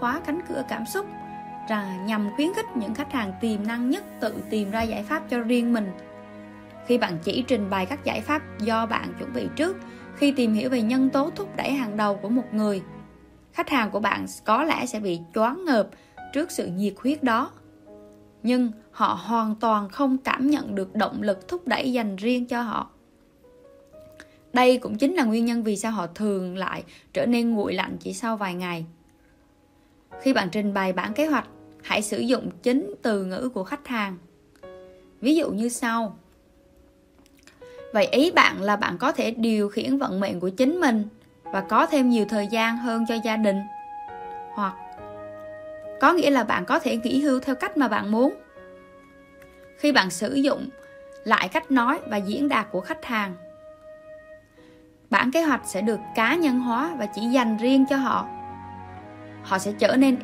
khóa cánh cửa cảm xúc, là nhằm khuyến khích những khách hàng tiềm năng nhất tự tìm ra giải pháp cho riêng mình. Khi bạn chỉ trình bày các giải pháp do bạn chuẩn bị trước, khi tìm hiểu về nhân tố thúc đẩy hàng đầu của một người, khách hàng của bạn có lẽ sẽ bị choáng ngợp trước sự nhiệt huyết đó. Nhưng họ hoàn toàn không cảm nhận được động lực thúc đẩy dành riêng cho họ. Đây cũng chính là nguyên nhân vì sao họ thường lại trở nên nguội lạnh chỉ sau vài ngày khi bạn trình bày bản kế hoạch, hãy sử dụng chính từ ngữ của khách hàng. Ví dụ như sau. Vậy ý bạn là bạn có thể điều khiển vận mệnh của chính mình và có thêm nhiều thời gian hơn cho gia đình. Hoặc, có nghĩa là bạn có thể nghỉ hưu theo cách mà bạn muốn. Khi bạn sử dụng lại cách nói và diễn đạt của khách hàng, bản kế hoạch sẽ được cá nhân hóa và chỉ dành riêng cho họ họ sẽ trở nên,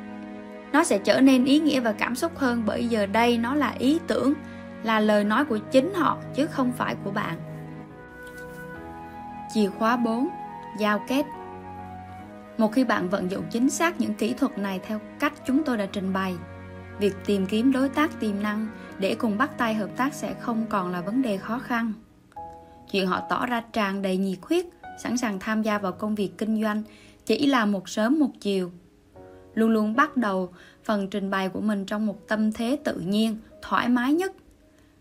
nó sẽ trở nên ý nghĩa và cảm xúc hơn bởi giờ đây nó là ý tưởng, là lời nói của chính họ chứ không phải của bạn. Chìa khóa 4 giao kết. Một khi bạn vận dụng chính xác những kỹ thuật này theo cách chúng tôi đã trình bày, việc tìm kiếm đối tác tiềm năng để cùng bắt tay hợp tác sẽ không còn là vấn đề khó khăn. Chuyện họ tỏ ra tràn đầy nhiệt huyết, sẵn sàng tham gia vào công việc kinh doanh chỉ là một sớm một chiều luôn luôn bắt đầu phần trình bày của mình trong một tâm thế tự nhiên, thoải mái nhất.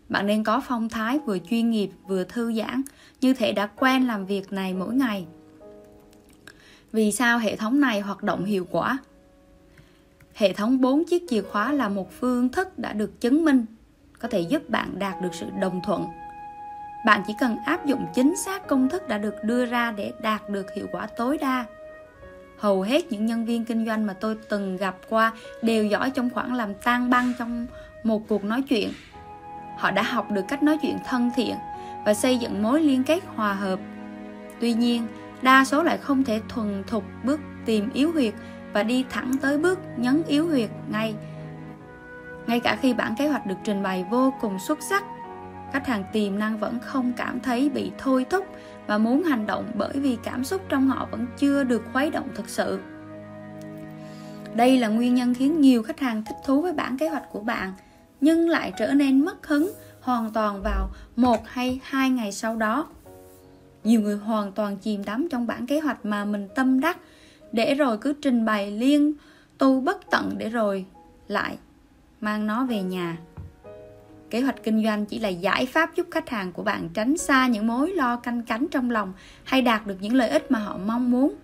Bạn nên có phong thái vừa chuyên nghiệp, vừa thư giãn, như thể đã quen làm việc này mỗi ngày. Vì sao hệ thống này hoạt động hiệu quả? Hệ thống 4 chiếc chìa khóa là một phương thức đã được chứng minh, có thể giúp bạn đạt được sự đồng thuận. Bạn chỉ cần áp dụng chính xác công thức đã được đưa ra để đạt được hiệu quả tối đa hầu hết những nhân viên kinh doanh mà tôi từng gặp qua đều giỏi trong khoảng làm tan băng trong một cuộc nói chuyện. Họ đã học được cách nói chuyện thân thiện và xây dựng mối liên kết hòa hợp. Tuy nhiên, đa số lại không thể thuần thục bước tìm yếu huyệt và đi thẳng tới bước nhấn yếu huyệt ngay ngay cả khi bản kế hoạch được trình bày vô cùng xuất sắc. Khách hàng tiềm năng vẫn không cảm thấy bị thôi thúc và muốn hành động bởi vì cảm xúc trong họ vẫn chưa được khuấy động thực sự. Đây là nguyên nhân khiến nhiều khách hàng thích thú với bản kế hoạch của bạn, nhưng lại trở nên mất hứng hoàn toàn vào một hay hai ngày sau đó. Nhiều người hoàn toàn chìm đắm trong bản kế hoạch mà mình tâm đắc, để rồi cứ trình bày liên tu bất tận để rồi lại mang nó về nhà kế hoạch kinh doanh chỉ là giải pháp giúp khách hàng của bạn tránh xa những mối lo canh cánh trong lòng hay đạt được những lợi ích mà họ mong muốn.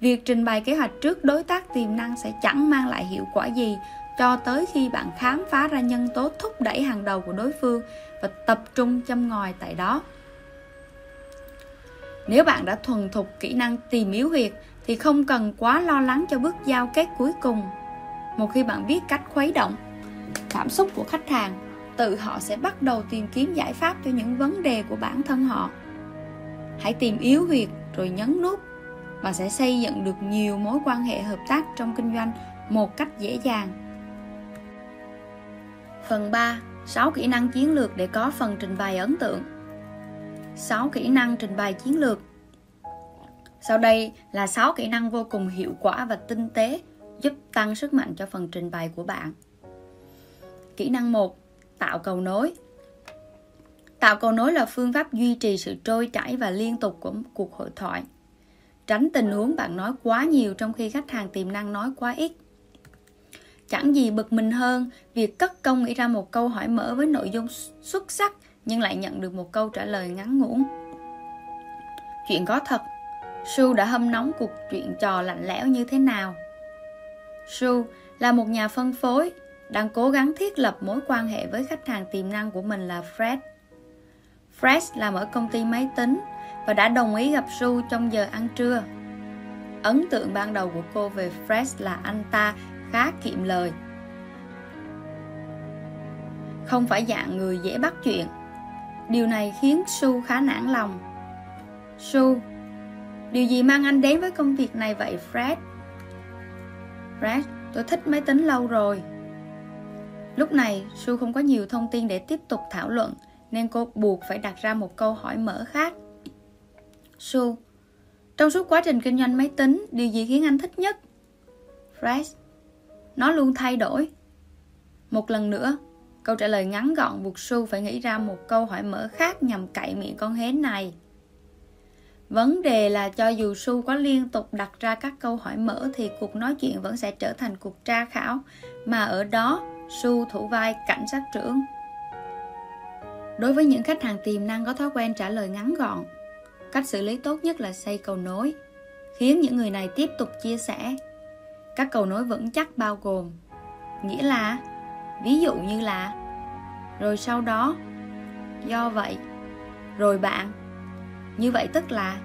Việc trình bày kế hoạch trước đối tác tiềm năng sẽ chẳng mang lại hiệu quả gì cho tới khi bạn khám phá ra nhân tố thúc đẩy hàng đầu của đối phương và tập trung châm ngòi tại đó. Nếu bạn đã thuần thục kỹ năng tìm yếu huyệt thì không cần quá lo lắng cho bước giao kết cuối cùng. Một khi bạn biết cách khuấy động cảm xúc của khách hàng tự họ sẽ bắt đầu tìm kiếm giải pháp cho những vấn đề của bản thân họ hãy tìm yếu huyệt rồi nhấn nút và sẽ xây dựng được nhiều mối quan hệ hợp tác trong kinh doanh một cách dễ dàng Phần 3. 6 kỹ năng chiến lược để có phần trình bày ấn tượng 6 kỹ năng trình bày chiến lược Sau đây là 6 kỹ năng vô cùng hiệu quả và tinh tế, giúp tăng sức mạnh cho phần trình bày của bạn. Kỹ năng 1. Tạo cầu nối Tạo cầu nối là phương pháp duy trì sự trôi chảy và liên tục của cuộc hội thoại. Tránh tình huống bạn nói quá nhiều trong khi khách hàng tiềm năng nói quá ít. Chẳng gì bực mình hơn việc cất công nghĩ ra một câu hỏi mở với nội dung xuất sắc nhưng lại nhận được một câu trả lời ngắn ngủn. Chuyện có thật, Su đã hâm nóng cuộc chuyện trò lạnh lẽo như thế nào? Su là một nhà phân phối đang cố gắng thiết lập mối quan hệ với khách hàng tiềm năng của mình là Fred. Fred làm ở công ty máy tính và đã đồng ý gặp Su trong giờ ăn trưa. Ấn tượng ban đầu của cô về Fred là anh ta khá kiệm lời. Không phải dạng người dễ bắt chuyện. Điều này khiến Su khá nản lòng. Su, điều gì mang anh đến với công việc này vậy Fred? Fred, tôi thích máy tính lâu rồi. Lúc này, Su không có nhiều thông tin để tiếp tục thảo luận, nên cô buộc phải đặt ra một câu hỏi mở khác. Su, trong suốt quá trình kinh doanh máy tính, điều gì khiến anh thích nhất? fresh Nó luôn thay đổi Một lần nữa Câu trả lời ngắn gọn buộc Su phải nghĩ ra một câu hỏi mở khác nhằm cậy miệng con hến này. Vấn đề là cho dù Su có liên tục đặt ra các câu hỏi mở thì cuộc nói chuyện vẫn sẽ trở thành cuộc tra khảo, mà ở đó Su thủ vai cảnh sát trưởng. Đối với những khách hàng tiềm năng có thói quen trả lời ngắn gọn, cách xử lý tốt nhất là xây cầu nối, khiến những người này tiếp tục chia sẻ. Các cầu nối vững chắc bao gồm, nghĩa là ví dụ như là rồi sau đó do vậy rồi bạn như vậy tức là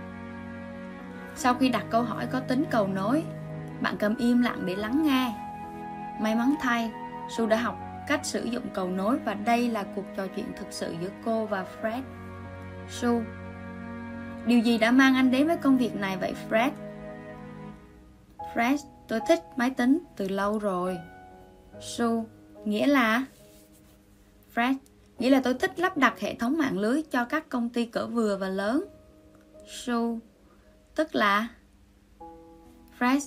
sau khi đặt câu hỏi có tính cầu nối bạn cầm im lặng để lắng nghe may mắn thay su đã học cách sử dụng cầu nối và đây là cuộc trò chuyện thực sự giữa cô và fred. Su điều gì đã mang anh đến với công việc này vậy fred? Fred tôi thích máy tính từ lâu rồi. Su Nghĩa là? Fred Nghĩa là tôi thích lắp đặt hệ thống mạng lưới cho các công ty cỡ vừa và lớn. Su, Tức là? Fred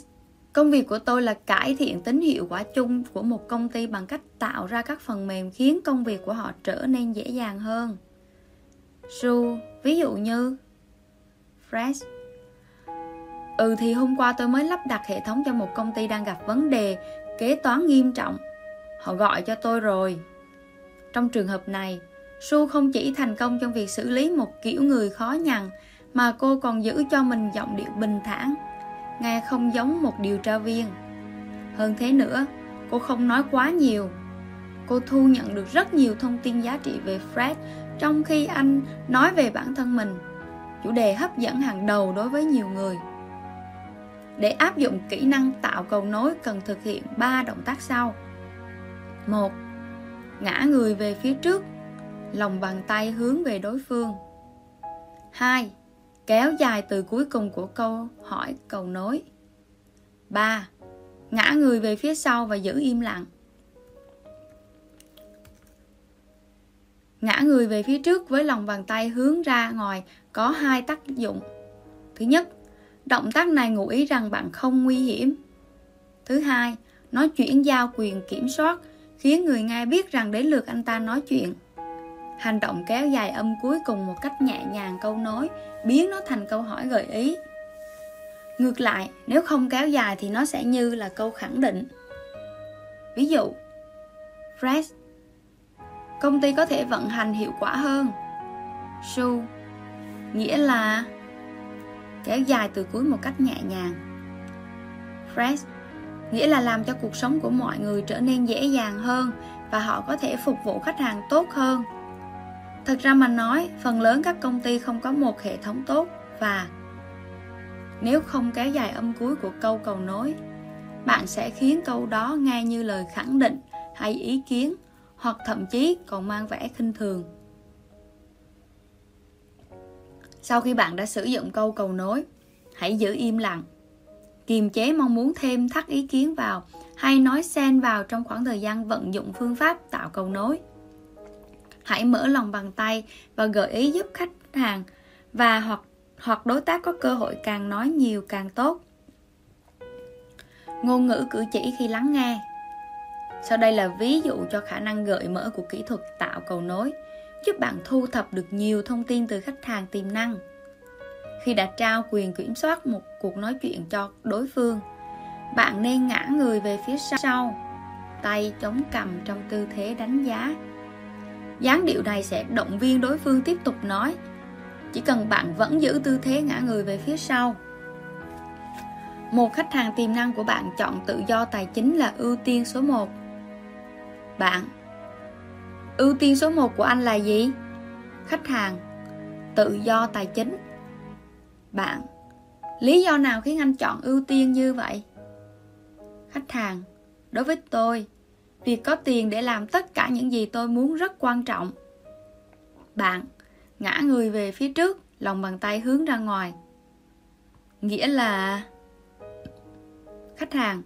Công việc của tôi là cải thiện tính hiệu quả chung của một công ty bằng cách tạo ra các phần mềm khiến công việc của họ trở nên dễ dàng hơn. Su, ví dụ như Fresh. Ừ thì hôm qua tôi mới lắp đặt hệ thống cho một công ty đang gặp vấn đề kế toán nghiêm trọng Họ gọi cho tôi rồi. Trong trường hợp này, Su không chỉ thành công trong việc xử lý một kiểu người khó nhằn, mà cô còn giữ cho mình giọng điệu bình thản, nghe không giống một điều tra viên. Hơn thế nữa, cô không nói quá nhiều. Cô thu nhận được rất nhiều thông tin giá trị về Fred trong khi anh nói về bản thân mình, chủ đề hấp dẫn hàng đầu đối với nhiều người. Để áp dụng kỹ năng tạo cầu nối cần thực hiện 3 động tác sau. 1. Ngã người về phía trước, lòng bàn tay hướng về đối phương. 2. Kéo dài từ cuối cùng của câu hỏi cầu nối. 3. Ngã người về phía sau và giữ im lặng. Ngã người về phía trước với lòng bàn tay hướng ra ngoài có hai tác dụng. Thứ nhất, động tác này ngụ ý rằng bạn không nguy hiểm. Thứ hai, nó chuyển giao quyền kiểm soát khiến người nghe biết rằng đến lượt anh ta nói chuyện. Hành động kéo dài âm cuối cùng một cách nhẹ nhàng câu nói, biến nó thành câu hỏi gợi ý. Ngược lại, nếu không kéo dài thì nó sẽ như là câu khẳng định. Ví dụ, Fred Công ty có thể vận hành hiệu quả hơn. Su Nghĩa là kéo dài từ cuối một cách nhẹ nhàng. Fred nghĩa là làm cho cuộc sống của mọi người trở nên dễ dàng hơn và họ có thể phục vụ khách hàng tốt hơn. Thực ra mà nói, phần lớn các công ty không có một hệ thống tốt và nếu không kéo dài âm cuối của câu cầu nối, bạn sẽ khiến câu đó nghe như lời khẳng định hay ý kiến hoặc thậm chí còn mang vẻ khinh thường. Sau khi bạn đã sử dụng câu cầu nối, hãy giữ im lặng kiềm chế mong muốn thêm thắt ý kiến vào hay nói xen vào trong khoảng thời gian vận dụng phương pháp tạo cầu nối. Hãy mở lòng bàn tay và gợi ý giúp khách hàng và hoặc hoặc đối tác có cơ hội càng nói nhiều càng tốt. Ngôn ngữ cử chỉ khi lắng nghe. Sau đây là ví dụ cho khả năng gợi mở của kỹ thuật tạo cầu nối, giúp bạn thu thập được nhiều thông tin từ khách hàng tiềm năng khi đã trao quyền kiểm soát một cuộc nói chuyện cho đối phương bạn nên ngã người về phía sau tay chống cầm trong tư thế đánh giá dáng điệu này sẽ động viên đối phương tiếp tục nói. Chỉ cần bạn vẫn giữ tư thế ngã người về phía sau. Một khách hàng tiềm năng của bạn chọn tự do tài chính là ưu tiên số 1 bạn, ưu tiên số 1 của anh là gì? Khách hàng, tự do tài chính. Bạn, lý do nào khiến anh chọn ưu tiên như vậy? Khách hàng, đối với tôi việc có tiền để làm tất cả những gì tôi muốn rất quan trọng. Bạn, ngã người về phía trước, lòng bàn tay hướng ra ngoài. Nghĩa là, khách hàng.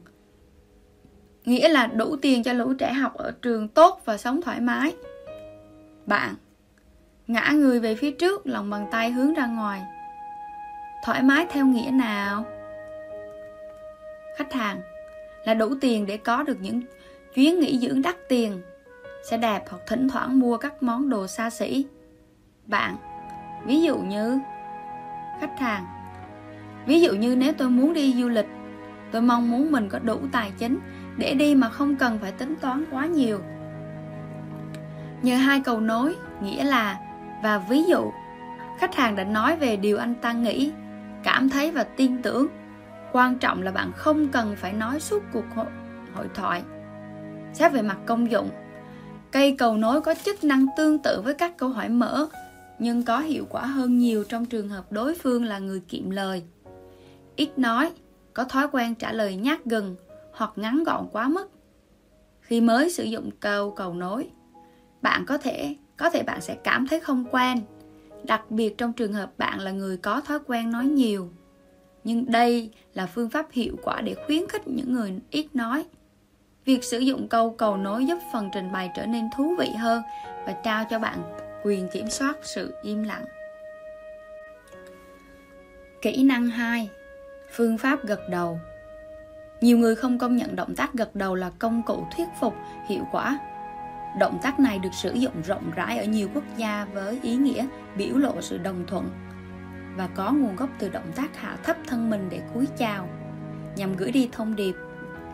Nghĩa là đủ tiền cho lũ trẻ học ở trường tốt và sống thoải mái. Bạn, ngã người về phía trước, lòng bàn tay hướng ra ngoài. Thoải mái theo nghĩa nào? Khách hàng, là đủ tiền để có được những chuyến nghỉ dưỡng đắt tiền, xe đẹp hoặc thỉnh thoảng mua các món đồ xa xỉ. Bạn, ví dụ như khách hàng. Ví dụ như nếu tôi muốn đi du lịch, tôi mong muốn mình có đủ tài chính để đi mà không cần phải tính toán quá nhiều. Nhờ hai cầu nối, nghĩa là và ví dụ, khách hàng đã nói về điều anh ta nghĩ, cảm thấy và tin tưởng. Quan trọng là bạn không cần phải nói suốt cuộc hội, hội thoại. Xét về mặt công dụng, cây cầu nối có chức năng tương tự với các câu hỏi mở nhưng có hiệu quả hơn nhiều trong trường hợp đối phương là người kiệm lời. Ít nói, có thói quen trả lời nhát gừng hoặc ngắn gọn quá mức. Khi mới sử dụng câu cầu nối, bạn có thể có thể bạn sẽ cảm thấy không quen, đặc biệt trong trường hợp bạn là người có thói quen nói nhiều. Nhưng đây là phương pháp hiệu quả để khuyến khích những người ít nói. Việc sử dụng câu cầu nối giúp phần trình bày trở nên thú vị hơn và trao cho bạn quyền kiểm soát sự im lặng. Kỹ năng 2. Phương pháp gật đầu. Nhiều người không công nhận động tác gật đầu là công cụ thuyết phục, hiệu quả. Động tác này được sử dụng rộng rãi ở nhiều quốc gia với ý nghĩa biểu lộ sự đồng thuận và có nguồn gốc từ động tác hạ thấp thân mình để cúi chào, nhằm gửi đi thông điệp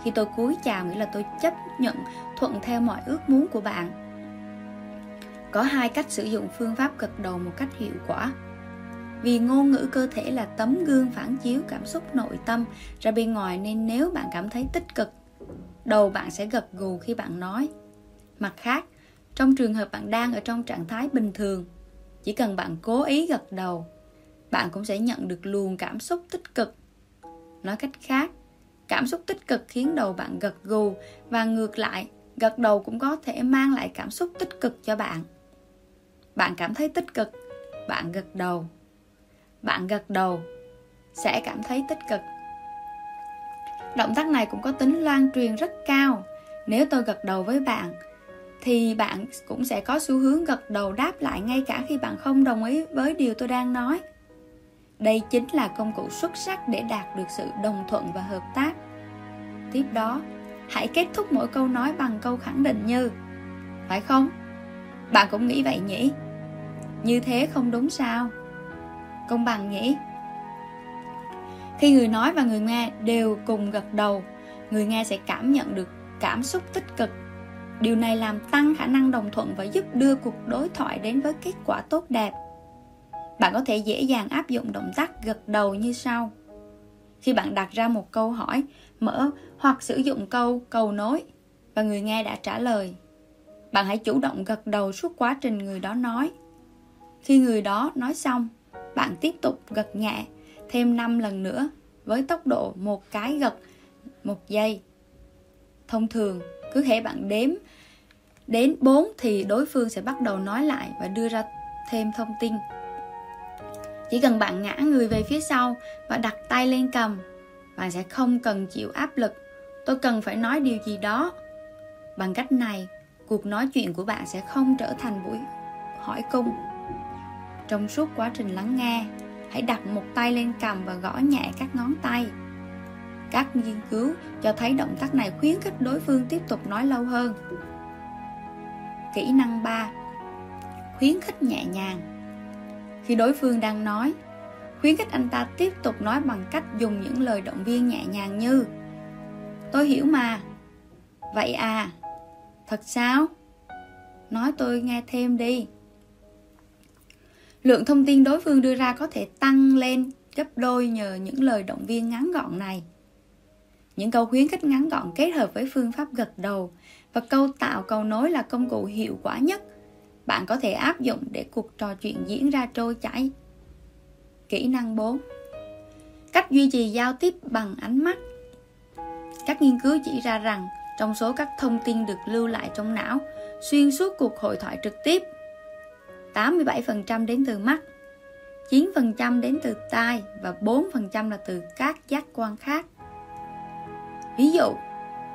khi tôi cúi chào nghĩa là tôi chấp nhận thuận theo mọi ước muốn của bạn. Có hai cách sử dụng phương pháp gật đầu một cách hiệu quả. Vì ngôn ngữ cơ thể là tấm gương phản chiếu cảm xúc nội tâm ra bên ngoài nên nếu bạn cảm thấy tích cực, đầu bạn sẽ gật gù khi bạn nói. Mặt khác, trong trường hợp bạn đang ở trong trạng thái bình thường, chỉ cần bạn cố ý gật đầu, bạn cũng sẽ nhận được luồng cảm xúc tích cực. Nói cách khác cảm xúc tích cực khiến đầu bạn gật gù và ngược lại, gật đầu cũng có thể mang lại cảm xúc tích cực cho bạn. Bạn cảm thấy tích cực, bạn gật đầu. Bạn gật đầu, sẽ cảm thấy tích cực. Động tác này cũng có tính lan truyền rất cao. Nếu tôi gật đầu với bạn, thì bạn cũng sẽ có xu hướng gật đầu đáp lại ngay cả khi bạn không đồng ý với điều tôi đang nói đây chính là công cụ xuất sắc để đạt được sự đồng thuận và hợp tác. Tiếp đó, hãy kết thúc mỗi câu nói bằng câu khẳng định như, phải không? Bạn cũng nghĩ vậy nhỉ? Như thế không đúng sao? Công bằng nhỉ? Khi người nói và người nghe đều cùng gật đầu, người nghe sẽ cảm nhận được cảm xúc tích cực. Điều này làm tăng khả năng đồng thuận và giúp đưa cuộc đối thoại đến với kết quả tốt đẹp bạn có thể dễ dàng áp dụng động tác gật đầu như sau khi bạn đặt ra một câu hỏi mở hoặc sử dụng câu cầu nối và người nghe đã trả lời bạn hãy chủ động gật đầu suốt quá trình người đó nói khi người đó nói xong, bạn tiếp tục gật nhẹ thêm 5 lần nữa với tốc độ một cái gật một giây. Thông thường, cứ thể bạn đếm đến 4 thì đối phương sẽ bắt đầu nói lại và đưa ra thêm thông tin. Chỉ cần bạn ngã người về phía sau và đặt tay lên cầm, bạn sẽ không cần chịu áp lực. Tôi cần phải nói điều gì đó. Bằng cách này, cuộc nói chuyện của bạn sẽ không trở thành buổi hỏi cung trong suốt quá trình lắng nghe, hãy đặt một tay lên cầm và gõ nhẹ các ngón tay. Các nghiên cứu cho thấy động tác này khuyến khích đối phương tiếp tục nói lâu hơn. Kỹ năng 3 Khuyến khích nhẹ nhàng khi đối phương đang nói, khuyến khích anh ta tiếp tục nói bằng cách dùng những lời động viên nhẹ nhàng như Tôi hiểu mà Vậy à Thật sao? Nói tôi nghe thêm đi Lượng thông tin đối phương đưa ra có thể tăng lên gấp đôi nhờ những lời động viên ngắn gọn này. Những câu khuyến khích ngắn gọn kết hợp với phương pháp gật đầu và câu tạo cầu nối là công cụ hiệu quả nhất bạn có thể áp dụng để cuộc trò chuyện diễn ra trôi chảy. Kỹ năng 4 Cách duy trì giao tiếp bằng ánh mắt Các nghiên cứu chỉ ra rằng trong số các thông tin được lưu lại trong não xuyên suốt cuộc hội thoại trực tiếp 87% đến từ mắt, 9% đến từ tai và 4% là từ các giác quan khác. Ví dụ,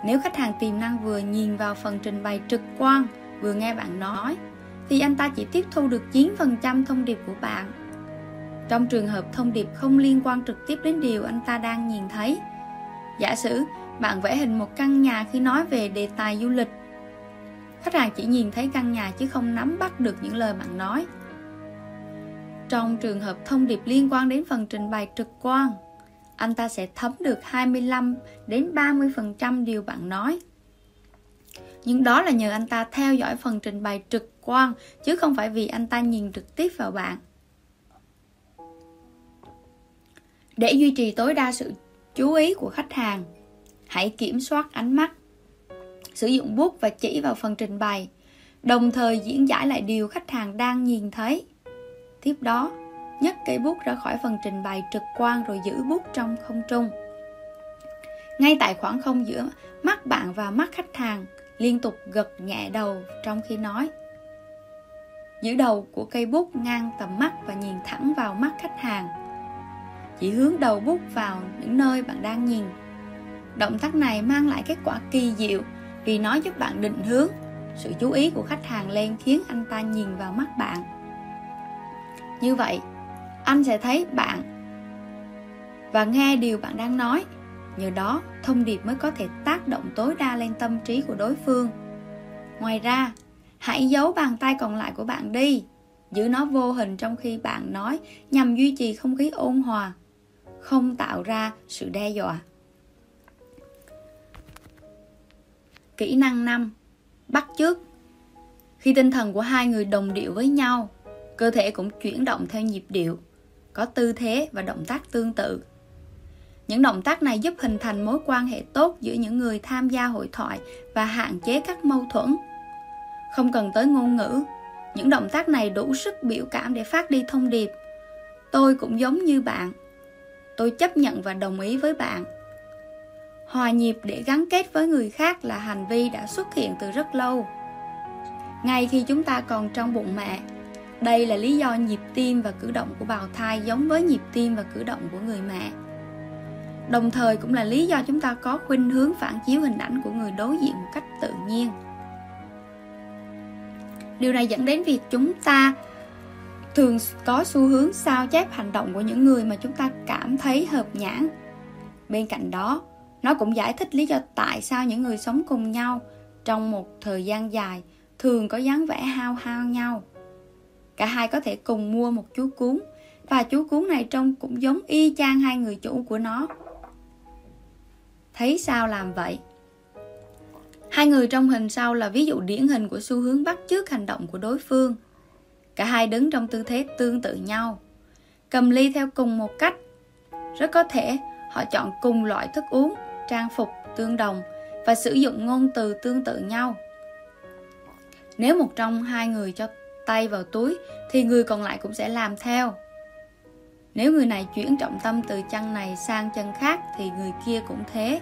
nếu khách hàng tiềm năng vừa nhìn vào phần trình bày trực quan, vừa nghe bạn nói, thì anh ta chỉ tiếp thu được 9% thông điệp của bạn. Trong trường hợp thông điệp không liên quan trực tiếp đến điều anh ta đang nhìn thấy, giả sử bạn vẽ hình một căn nhà khi nói về đề tài du lịch khách hàng chỉ nhìn thấy căn nhà chứ không nắm bắt được những lời bạn nói trong trường hợp thông điệp liên quan đến phần trình bày trực quan anh ta sẽ thấm được 25 đến 30% điều bạn nói. Nhưng đó là nhờ anh ta theo dõi phần trình bày trực quan chứ không phải vì anh ta nhìn trực tiếp vào bạn. Để duy trì tối đa sự chú ý của khách hàng, hãy kiểm soát ánh mắt, sử dụng bút và chỉ vào phần trình bày, đồng thời diễn giải lại điều khách hàng đang nhìn thấy. Tiếp đó, nhấc cây bút ra khỏi phần trình bày trực quan rồi giữ bút trong không trung. Ngay tại khoảng không giữa mắt bạn và mắt khách hàng, liên tục gật nhẹ đầu trong khi nói. Giữ đầu của cây bút ngang tầm mắt và nhìn thẳng vào mắt khách hàng. Chỉ hướng đầu bút vào những nơi bạn đang nhìn. Động tác này mang lại kết quả kỳ diệu vì nó giúp bạn định hướng sự chú ý của khách hàng lên khiến anh ta nhìn vào mắt bạn. Như vậy, anh sẽ thấy bạn và nghe điều bạn đang nói nhờ đó, thông điệp mới có thể tác động tối đa lên tâm trí của đối phương. Ngoài ra, hãy giấu bàn tay còn lại của bạn đi. Giữ nó vô hình trong khi bạn nói nhằm duy trì không khí ôn hòa, không tạo ra sự đe dọa. Kỹ năng 5 bắt chước. Khi tinh thần của hai người đồng điệu với nhau, cơ thể cũng chuyển động theo nhịp điệu, có tư thế và động tác tương tự. Những động tác này giúp hình thành mối quan hệ tốt giữa những người tham gia hội thoại và hạn chế các mâu thuẫn. Không cần tới ngôn ngữ, những động tác này đủ sức biểu cảm để phát đi thông điệp. Tôi cũng giống như bạn. Tôi chấp nhận và đồng ý với bạn. Hòa nhịp để gắn kết với người khác là hành vi đã xuất hiện từ rất lâu. Ngay khi chúng ta còn trong bụng mẹ, đây là lý do nhịp tim và cử động của bào thai giống với nhịp tim và cử động của người mẹ. Đồng thời cũng là lý do chúng ta có khuynh hướng phản chiếu hình ảnh của người đối diện một cách tự nhiên. Điều này dẫn đến việc chúng ta thường có xu hướng sao chép hành động của những người mà chúng ta cảm thấy hợp nhãn. Bên cạnh đó, nó cũng giải thích lý do tại sao những người sống cùng nhau trong một thời gian dài thường có dáng vẻ hao hao nhau. Cả hai có thể cùng mua một chú cún và chú cún này trông cũng giống y chang hai người chủ của nó. Thấy sao làm vậy? Hai người trong hình sau là ví dụ điển hình của xu hướng bắt chước hành động của đối phương. Cả hai đứng trong tư thế tương tự nhau, cầm ly theo cùng một cách. Rất có thể họ chọn cùng loại thức uống, trang phục tương đồng và sử dụng ngôn từ tương tự nhau. Nếu một trong hai người cho tay vào túi thì người còn lại cũng sẽ làm theo. Nếu người này chuyển trọng tâm từ chân này sang chân khác thì người kia cũng thế.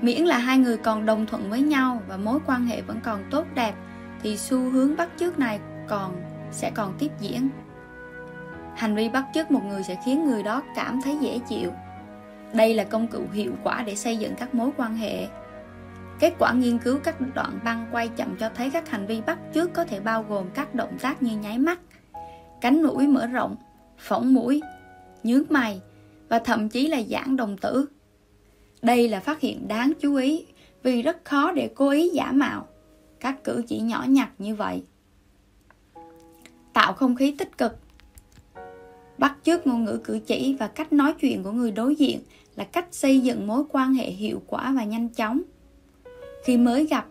Miễn là hai người còn đồng thuận với nhau và mối quan hệ vẫn còn tốt đẹp thì xu hướng bắt chước này còn sẽ còn tiếp diễn. Hành vi bắt chước một người sẽ khiến người đó cảm thấy dễ chịu. Đây là công cụ hiệu quả để xây dựng các mối quan hệ Kết quả nghiên cứu các đoạn băng quay chậm cho thấy các hành vi bắt chước có thể bao gồm các động tác như nháy mắt, cánh mũi mở rộng, phỏng mũi, nhướng mày và thậm chí là giãn đồng tử. Đây là phát hiện đáng chú ý vì rất khó để cố ý giả mạo các cử chỉ nhỏ nhặt như vậy. Tạo không khí tích cực Bắt chước ngôn ngữ cử chỉ và cách nói chuyện của người đối diện là cách xây dựng mối quan hệ hiệu quả và nhanh chóng. Khi mới gặp,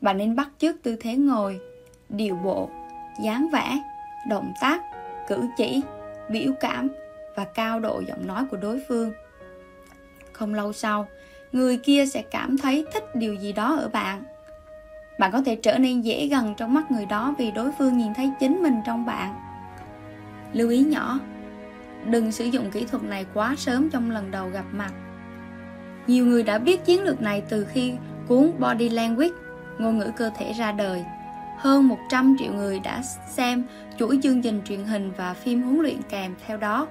bạn nên bắt chước tư thế ngồi, điều bộ, dáng vẻ, động tác, cử chỉ, biểu cảm và cao độ giọng nói của đối phương. Không lâu sau, người kia sẽ cảm thấy thích điều gì đó ở bạn. Bạn có thể trở nên dễ gần trong mắt người đó vì đối phương nhìn thấy chính mình trong bạn. Lưu ý nhỏ, đừng sử dụng kỹ thuật này quá sớm trong lần đầu gặp mặt. Nhiều người đã biết chiến lược này từ khi cuốn Body Language, ngôn ngữ cơ thể ra đời. Hơn 100 triệu người đã xem chuỗi chương trình truyền hình và phim huấn luyện kèm theo đó.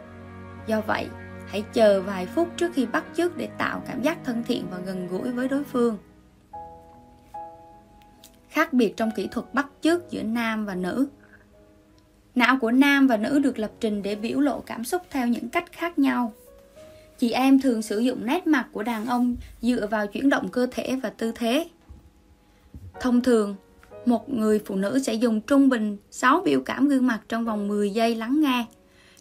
Do vậy, hãy chờ vài phút trước khi bắt chước để tạo cảm giác thân thiện và gần gũi với đối phương. Khác biệt trong kỹ thuật bắt chước giữa nam và nữ Não của nam và nữ được lập trình để biểu lộ cảm xúc theo những cách khác nhau. Chị em thường sử dụng nét mặt của đàn ông dựa vào chuyển động cơ thể và tư thế. Thông thường, một người phụ nữ sẽ dùng trung bình 6 biểu cảm gương mặt trong vòng 10 giây lắng nghe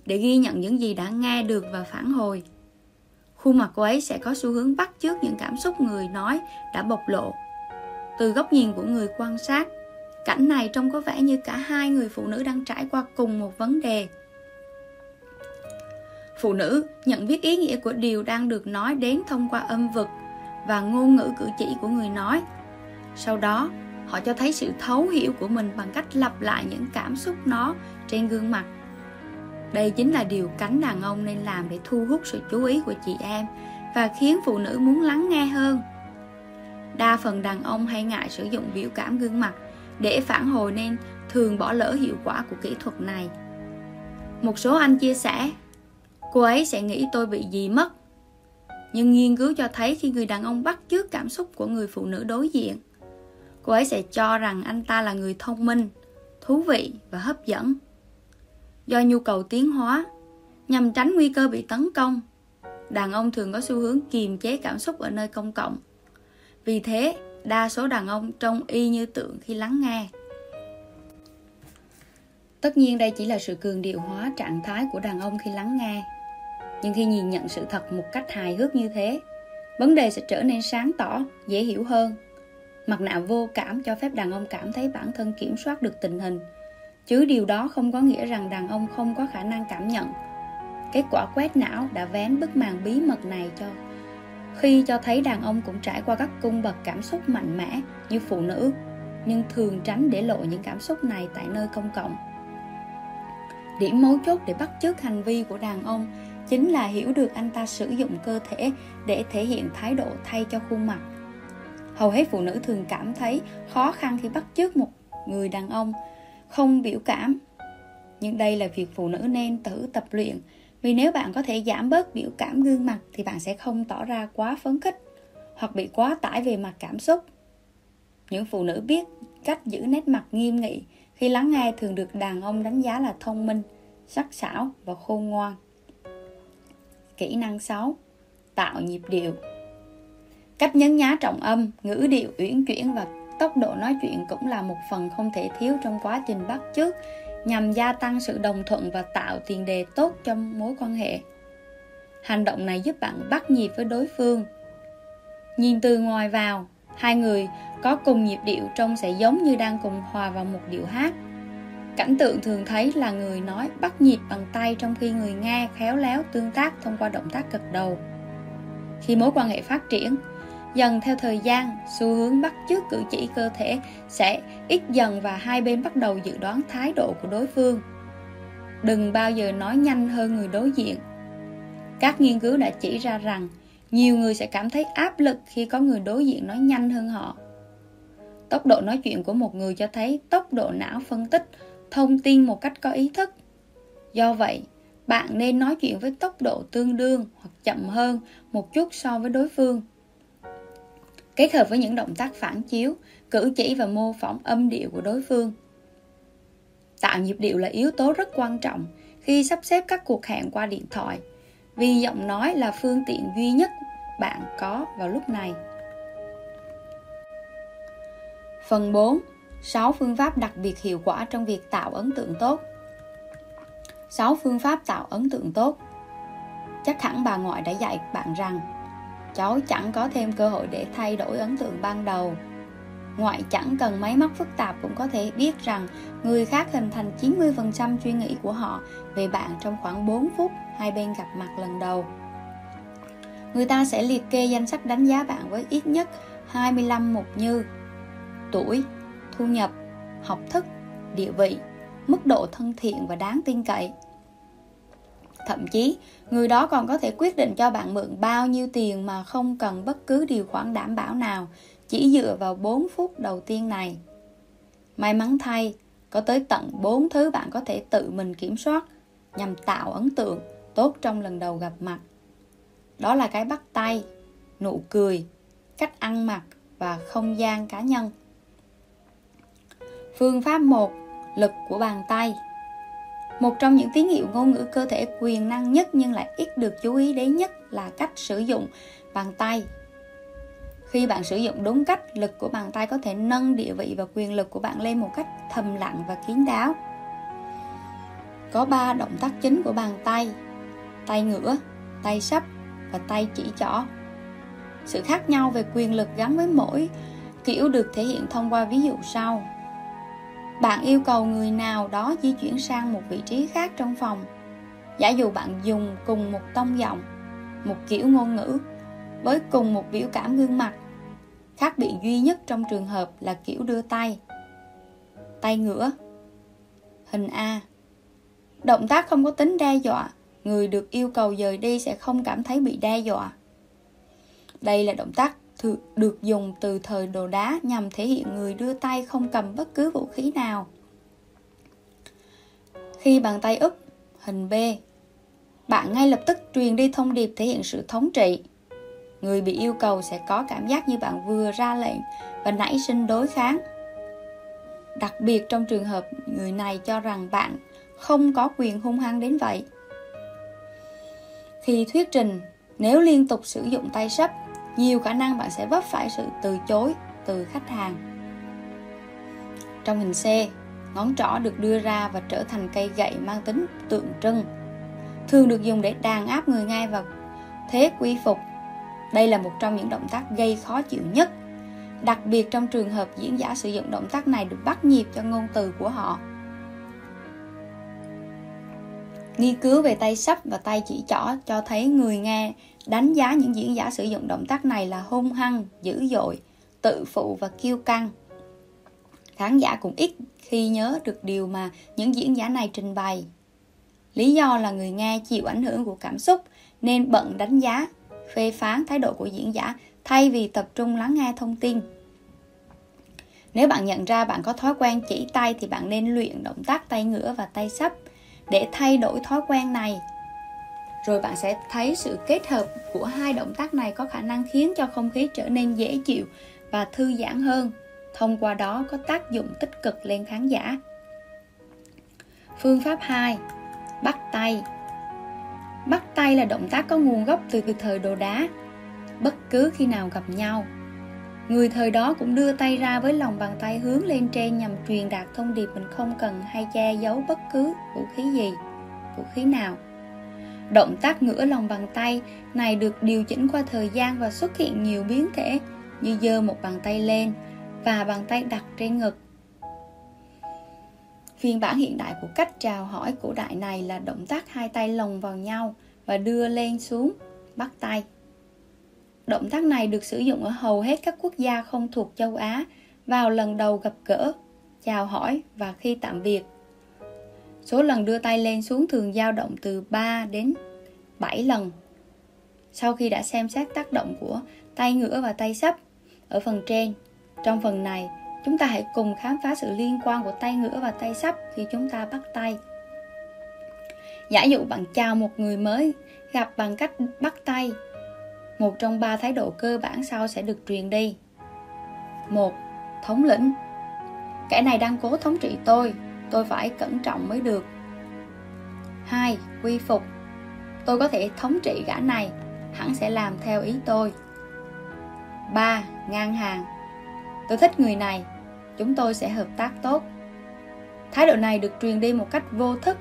để ghi nhận những gì đã nghe được và phản hồi. Khuôn mặt cô ấy sẽ có xu hướng bắt chước những cảm xúc người nói đã bộc lộ. Từ góc nhìn của người quan sát, cảnh này trông có vẻ như cả hai người phụ nữ đang trải qua cùng một vấn đề. Phụ nữ nhận biết ý nghĩa của điều đang được nói đến thông qua âm vực và ngôn ngữ cử chỉ của người nói. Sau đó, họ cho thấy sự thấu hiểu của mình bằng cách lặp lại những cảm xúc nó trên gương mặt. Đây chính là điều cánh đàn ông nên làm để thu hút sự chú ý của chị em và khiến phụ nữ muốn lắng nghe hơn. Đa phần đàn ông hay ngại sử dụng biểu cảm gương mặt để phản hồi nên thường bỏ lỡ hiệu quả của kỹ thuật này. Một số anh chia sẻ, cô ấy sẽ nghĩ tôi bị gì mất. Nhưng nghiên cứu cho thấy khi người đàn ông bắt chước cảm xúc của người phụ nữ đối diện cô ấy sẽ cho rằng anh ta là người thông minh, thú vị và hấp dẫn. Do nhu cầu tiến hóa, nhằm tránh nguy cơ bị tấn công, đàn ông thường có xu hướng kiềm chế cảm xúc ở nơi công cộng. Vì thế, đa số đàn ông trông y như tượng khi lắng nghe. Tất nhiên đây chỉ là sự cường điệu hóa trạng thái của đàn ông khi lắng nghe. Nhưng khi nhìn nhận sự thật một cách hài hước như thế, vấn đề sẽ trở nên sáng tỏ, dễ hiểu hơn mặt nạ vô cảm cho phép đàn ông cảm thấy bản thân kiểm soát được tình hình. Chứ điều đó không có nghĩa rằng đàn ông không có khả năng cảm nhận. Kết quả quét não đã vén bức màn bí mật này cho, khi cho thấy đàn ông cũng trải qua các cung bậc cảm xúc mạnh mẽ như phụ nữ, nhưng thường tránh để lộ những cảm xúc này tại nơi công cộng. Điểm mấu chốt để bắt chước hành vi của đàn ông chính là hiểu được anh ta sử dụng cơ thể để thể hiện thái độ thay cho khuôn mặt hầu hết phụ nữ thường cảm thấy khó khăn khi bắt chước một người đàn ông, không biểu cảm. Nhưng đây là việc phụ nữ nên tự tập luyện, vì nếu bạn có thể giảm bớt biểu cảm gương mặt thì bạn sẽ không tỏ ra quá phấn khích hoặc bị quá tải về mặt cảm xúc. Những phụ nữ biết cách giữ nét mặt nghiêm nghị khi lắng nghe thường được đàn ông đánh giá là thông minh, sắc sảo và khôn ngoan. Kỹ năng 6 tạo nhịp điệu cách nhấn nhá trọng âm, ngữ điệu uyển chuyển và tốc độ nói chuyện cũng là một phần không thể thiếu trong quá trình bắt chước, nhằm gia tăng sự đồng thuận và tạo tiền đề tốt trong mối quan hệ. Hành động này giúp bạn bắt nhịp với đối phương. Nhìn từ ngoài vào, hai người có cùng nhịp điệu trông sẽ giống như đang cùng hòa vào một điệu hát. Cảnh tượng thường thấy là người nói bắt nhịp bằng tay trong khi người nghe khéo léo tương tác thông qua động tác gật đầu. Khi mối quan hệ phát triển Dần theo thời gian, xu hướng bắt chước cử chỉ cơ thể sẽ ít dần và hai bên bắt đầu dự đoán thái độ của đối phương. Đừng bao giờ nói nhanh hơn người đối diện. Các nghiên cứu đã chỉ ra rằng nhiều người sẽ cảm thấy áp lực khi có người đối diện nói nhanh hơn họ. Tốc độ nói chuyện của một người cho thấy tốc độ não phân tích thông tin một cách có ý thức. Do vậy, bạn nên nói chuyện với tốc độ tương đương hoặc chậm hơn một chút so với đối phương kết hợp với những động tác phản chiếu, cử chỉ và mô phỏng âm điệu của đối phương. Tạo nhịp điệu là yếu tố rất quan trọng khi sắp xếp các cuộc hẹn qua điện thoại, vì giọng nói là phương tiện duy nhất bạn có vào lúc này. Phần 4. 6 phương pháp đặc biệt hiệu quả trong việc tạo ấn tượng tốt. 6 phương pháp tạo ấn tượng tốt. Chắc hẳn bà ngoại đã dạy bạn rằng cháu chẳng có thêm cơ hội để thay đổi ấn tượng ban đầu. Ngoại chẳng cần máy móc phức tạp cũng có thể biết rằng người khác hình thành 90% suy nghĩ của họ về bạn trong khoảng 4 phút hai bên gặp mặt lần đầu. Người ta sẽ liệt kê danh sách đánh giá bạn với ít nhất 25 mục như tuổi, thu nhập, học thức, địa vị, mức độ thân thiện và đáng tin cậy. Thậm chí, người đó còn có thể quyết định cho bạn mượn bao nhiêu tiền mà không cần bất cứ điều khoản đảm bảo nào, chỉ dựa vào 4 phút đầu tiên này. May mắn thay, có tới tận 4 thứ bạn có thể tự mình kiểm soát nhằm tạo ấn tượng tốt trong lần đầu gặp mặt. Đó là cái bắt tay, nụ cười, cách ăn mặc và không gian cá nhân. Phương pháp 1. Lực của bàn tay một trong những tín hiệu ngôn ngữ cơ thể quyền năng nhất nhưng lại ít được chú ý đến nhất là cách sử dụng bàn tay. Khi bạn sử dụng đúng cách, lực của bàn tay có thể nâng địa vị và quyền lực của bạn lên một cách thầm lặng và kín đáo. Có ba động tác chính của bàn tay: tay ngửa, tay sắp và tay chỉ trỏ. Sự khác nhau về quyền lực gắn với mỗi kiểu được thể hiện thông qua ví dụ sau. Bạn yêu cầu người nào đó di chuyển sang một vị trí khác trong phòng. Giả dụ bạn dùng cùng một tông giọng, một kiểu ngôn ngữ với cùng một biểu cảm gương mặt. Khác biệt duy nhất trong trường hợp là kiểu đưa tay. Tay ngửa. Hình A. Động tác không có tính đe dọa, người được yêu cầu dời đi sẽ không cảm thấy bị đe dọa. Đây là động tác được dùng từ thời đồ đá nhằm thể hiện người đưa tay không cầm bất cứ vũ khí nào. Khi bàn tay úp, hình B, bạn ngay lập tức truyền đi thông điệp thể hiện sự thống trị. Người bị yêu cầu sẽ có cảm giác như bạn vừa ra lệnh và nảy sinh đối kháng. Đặc biệt trong trường hợp người này cho rằng bạn không có quyền hung hăng đến vậy. Khi thuyết trình, nếu liên tục sử dụng tay sấp nhiều khả năng bạn sẽ vấp phải sự từ chối từ khách hàng. Trong hình C, ngón trỏ được đưa ra và trở thành cây gậy mang tính tượng trưng. Thường được dùng để đàn áp người ngay vào thế quy phục. Đây là một trong những động tác gây khó chịu nhất. Đặc biệt trong trường hợp diễn giả sử dụng động tác này được bắt nhịp cho ngôn từ của họ. Nghiên cứu về tay sắp và tay chỉ trỏ cho thấy người nghe đánh giá những diễn giả sử dụng động tác này là hung hăng, dữ dội, tự phụ và kiêu căng. Khán giả cũng ít khi nhớ được điều mà những diễn giả này trình bày. Lý do là người nghe chịu ảnh hưởng của cảm xúc nên bận đánh giá, phê phán thái độ của diễn giả thay vì tập trung lắng nghe thông tin. Nếu bạn nhận ra bạn có thói quen chỉ tay thì bạn nên luyện động tác tay ngửa và tay sắp để thay đổi thói quen này. Rồi bạn sẽ thấy sự kết hợp của hai động tác này có khả năng khiến cho không khí trở nên dễ chịu và thư giãn hơn. Thông qua đó có tác dụng tích cực lên khán giả. Phương pháp 2 bắt tay. Bắt tay là động tác có nguồn gốc từ, từ thời đồ đá. Bất cứ khi nào gặp nhau người thời đó cũng đưa tay ra với lòng bàn tay hướng lên trên nhằm truyền đạt thông điệp mình không cần hay che giấu bất cứ vũ khí gì vũ khí nào Động tác ngửa lòng bàn tay này được điều chỉnh qua thời gian và xuất hiện nhiều biến thể như giơ một bàn tay lên và bàn tay đặt trên ngực. Phiên bản hiện đại của cách chào hỏi cổ đại này là động tác hai tay lồng vào nhau và đưa lên xuống, bắt tay. Động tác này được sử dụng ở hầu hết các quốc gia không thuộc châu Á vào lần đầu gặp gỡ, chào hỏi và khi tạm biệt. Số lần đưa tay lên xuống thường dao động từ 3 đến 7 lần. Sau khi đã xem xét tác động của tay ngửa và tay sắp ở phần trên, trong phần này chúng ta hãy cùng khám phá sự liên quan của tay ngửa và tay sắp khi chúng ta bắt tay. Giả dụ bạn chào một người mới gặp bằng cách bắt tay. Một trong ba thái độ cơ bản sau sẽ được truyền đi. một Thống lĩnh Kẻ này đang cố thống trị tôi, tôi phải cẩn trọng mới được. 2. Quy phục Tôi có thể thống trị gã này, hắn sẽ làm theo ý tôi. 3. Ngang hàng Tôi thích người này, chúng tôi sẽ hợp tác tốt. Thái độ này được truyền đi một cách vô thức.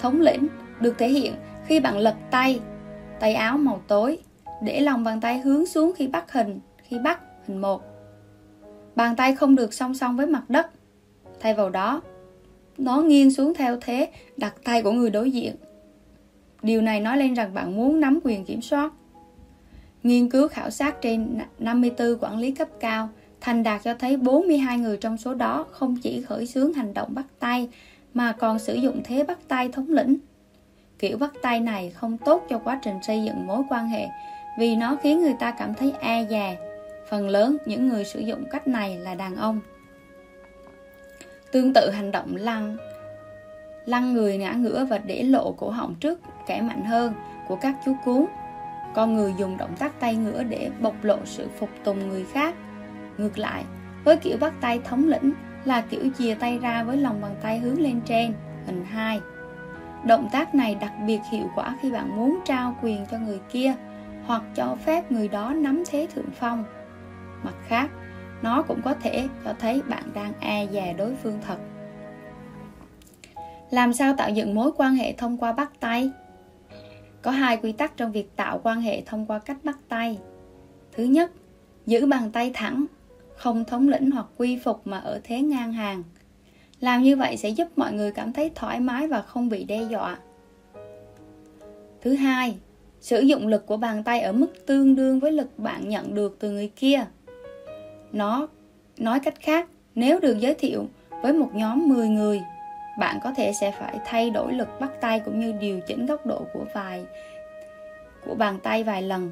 Thống lĩnh được thể hiện khi bạn lật tay, tay áo màu tối, để lòng bàn tay hướng xuống khi bắt hình, khi bắt hình một. Bàn tay không được song song với mặt đất. Thay vào đó, nó nghiêng xuống theo thế đặt tay của người đối diện. Điều này nói lên rằng bạn muốn nắm quyền kiểm soát. Nghiên cứu khảo sát trên 54 quản lý cấp cao thành đạt cho thấy 42 người trong số đó không chỉ khởi xướng hành động bắt tay mà còn sử dụng thế bắt tay thống lĩnh. Kiểu bắt tay này không tốt cho quá trình xây dựng mối quan hệ vì nó khiến người ta cảm thấy e dè. Phần lớn những người sử dụng cách này là đàn ông. Tương tự hành động lăn lăn người ngã ngửa và để lộ cổ họng trước kẻ mạnh hơn của các chú cún. Con người dùng động tác tay ngửa để bộc lộ sự phục tùng người khác. Ngược lại, với kiểu bắt tay thống lĩnh là kiểu chìa tay ra với lòng bàn tay hướng lên trên, Hình 2 Động tác này đặc biệt hiệu quả khi bạn muốn trao quyền cho người kia hoặc cho phép người đó nắm thế thượng phong. Mặt khác, nó cũng có thể cho thấy bạn đang e dè đối phương thật. Làm sao tạo dựng mối quan hệ thông qua bắt tay? Có hai quy tắc trong việc tạo quan hệ thông qua cách bắt tay. Thứ nhất, giữ bàn tay thẳng, không thống lĩnh hoặc quy phục mà ở thế ngang hàng. Làm như vậy sẽ giúp mọi người cảm thấy thoải mái và không bị đe dọa. Thứ hai, sử dụng lực của bàn tay ở mức tương đương với lực bạn nhận được từ người kia. Nó nói cách khác, nếu được giới thiệu với một nhóm 10 người, bạn có thể sẽ phải thay đổi lực bắt tay cũng như điều chỉnh góc độ của vài của bàn tay vài lần.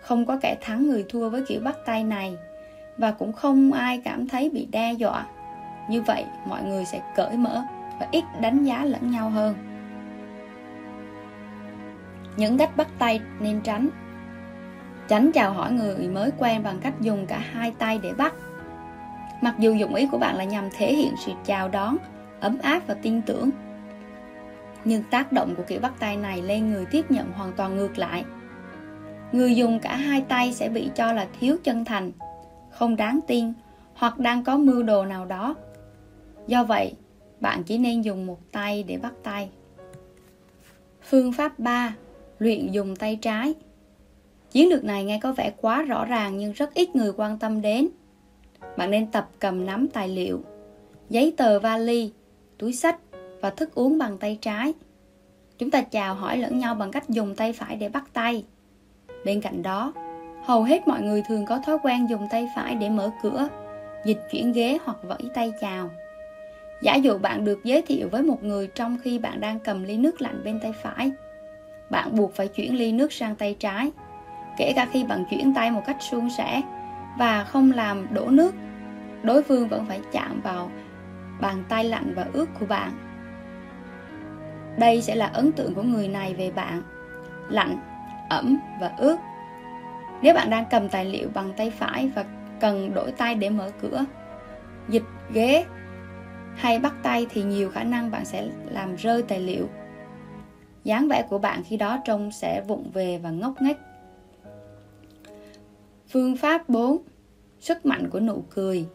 Không có kẻ thắng người thua với kiểu bắt tay này và cũng không ai cảm thấy bị đe dọa. Như vậy, mọi người sẽ cởi mở và ít đánh giá lẫn nhau hơn. Những cách bắt tay nên tránh Tránh chào hỏi người mới quen bằng cách dùng cả hai tay để bắt. Mặc dù dụng ý của bạn là nhằm thể hiện sự chào đón, ấm áp và tin tưởng, nhưng tác động của kiểu bắt tay này lên người tiếp nhận hoàn toàn ngược lại. Người dùng cả hai tay sẽ bị cho là thiếu chân thành, không đáng tin hoặc đang có mưu đồ nào đó. Do vậy, bạn chỉ nên dùng một tay để bắt tay. Phương pháp 3. Luyện dùng tay trái Chiến lược này nghe có vẻ quá rõ ràng nhưng rất ít người quan tâm đến. Bạn nên tập cầm nắm tài liệu, giấy tờ vali, túi sách và thức uống bằng tay trái. Chúng ta chào hỏi lẫn nhau bằng cách dùng tay phải để bắt tay. Bên cạnh đó, hầu hết mọi người thường có thói quen dùng tay phải để mở cửa, dịch chuyển ghế hoặc vẫy tay chào. Giả dụ bạn được giới thiệu với một người trong khi bạn đang cầm ly nước lạnh bên tay phải. Bạn buộc phải chuyển ly nước sang tay trái, kể cả khi bạn chuyển tay một cách suôn sẻ và không làm đổ nước, đối phương vẫn phải chạm vào bàn tay lạnh và ướt của bạn. Đây sẽ là ấn tượng của người này về bạn, lạnh, ẩm và ướt. Nếu bạn đang cầm tài liệu bằng tay phải và cần đổi tay để mở cửa, dịch ghế hay bắt tay thì nhiều khả năng bạn sẽ làm rơi tài liệu dáng vẻ của bạn khi đó trông sẽ vụng về và ngốc nghếch Phương pháp 4 Sức mạnh của nụ cười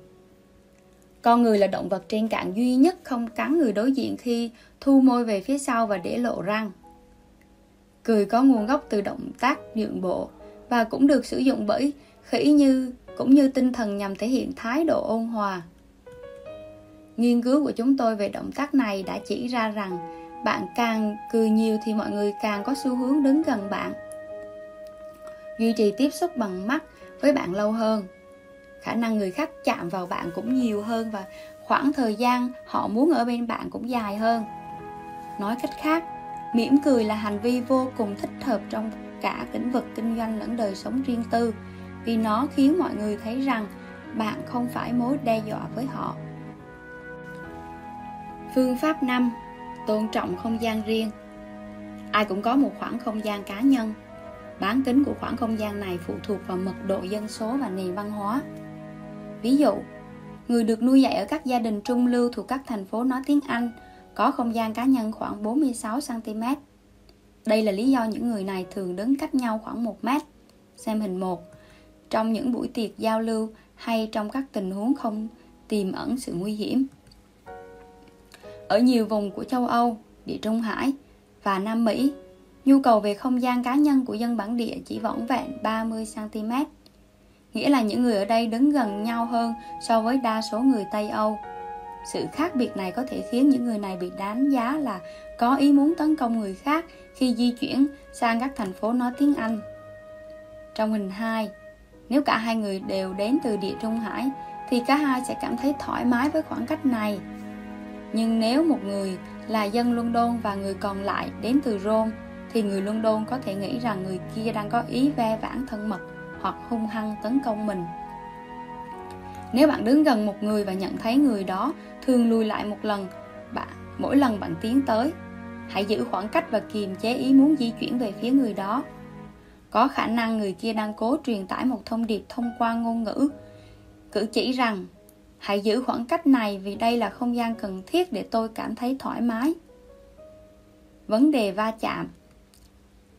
Con người là động vật trên cạn duy nhất, không cắn người đối diện khi thu môi về phía sau và để lộ răng. Cười có nguồn gốc từ động tác, nhượng bộ và cũng được sử dụng bởi khỉ như, cũng như tinh thần nhằm thể hiện thái độ ôn hòa. Nghiên cứu của chúng tôi về động tác này đã chỉ ra rằng bạn càng cười nhiều thì mọi người càng có xu hướng đứng gần bạn. Duy trì tiếp xúc bằng mắt với bạn lâu hơn. Khả năng người khác chạm vào bạn cũng nhiều hơn và khoảng thời gian họ muốn ở bên bạn cũng dài hơn. Nói cách khác, mỉm cười là hành vi vô cùng thích hợp trong cả lĩnh vực kinh doanh lẫn đời sống riêng tư, vì nó khiến mọi người thấy rằng bạn không phải mối đe dọa với họ. Phương pháp 5 tôn trọng không gian riêng ai cũng có một khoảng không gian cá nhân Bán kính của khoảng không gian này phụ thuộc vào mật độ dân số và nền văn hóa. Ví dụ, người được nuôi dạy ở các gia đình trung lưu thuộc các thành phố nói tiếng Anh có không gian cá nhân khoảng 46 cm. Đây là lý do những người này thường đứng cách nhau khoảng 1 mét. Xem hình 1. Trong những buổi tiệc giao lưu hay trong các tình huống không tiềm ẩn sự nguy hiểm. Ở nhiều vùng của châu Âu, Địa Trung Hải và Nam Mỹ, Nhu cầu về không gian cá nhân của dân bản địa chỉ vỏn vẹn 30cm, nghĩa là những người ở đây đứng gần nhau hơn so với đa số người Tây Âu. Sự khác biệt này có thể khiến những người này bị đánh giá là có ý muốn tấn công người khác khi di chuyển sang các thành phố nói tiếng Anh. Trong hình 2, nếu cả hai người đều đến từ địa Trung Hải thì cả hai sẽ cảm thấy thoải mái với khoảng cách này. Nhưng nếu một người là dân London và người còn lại đến từ Rome thì người London có thể nghĩ rằng người kia đang có ý ve vãn thân mật hoặc hung hăng tấn công mình. Nếu bạn đứng gần một người và nhận thấy người đó thường lùi lại một lần, bạn mỗi lần bạn tiến tới, hãy giữ khoảng cách và kiềm chế ý muốn di chuyển về phía người đó. Có khả năng người kia đang cố truyền tải một thông điệp thông qua ngôn ngữ, cử chỉ rằng Hãy giữ khoảng cách này vì đây là không gian cần thiết để tôi cảm thấy thoải mái. Vấn đề va chạm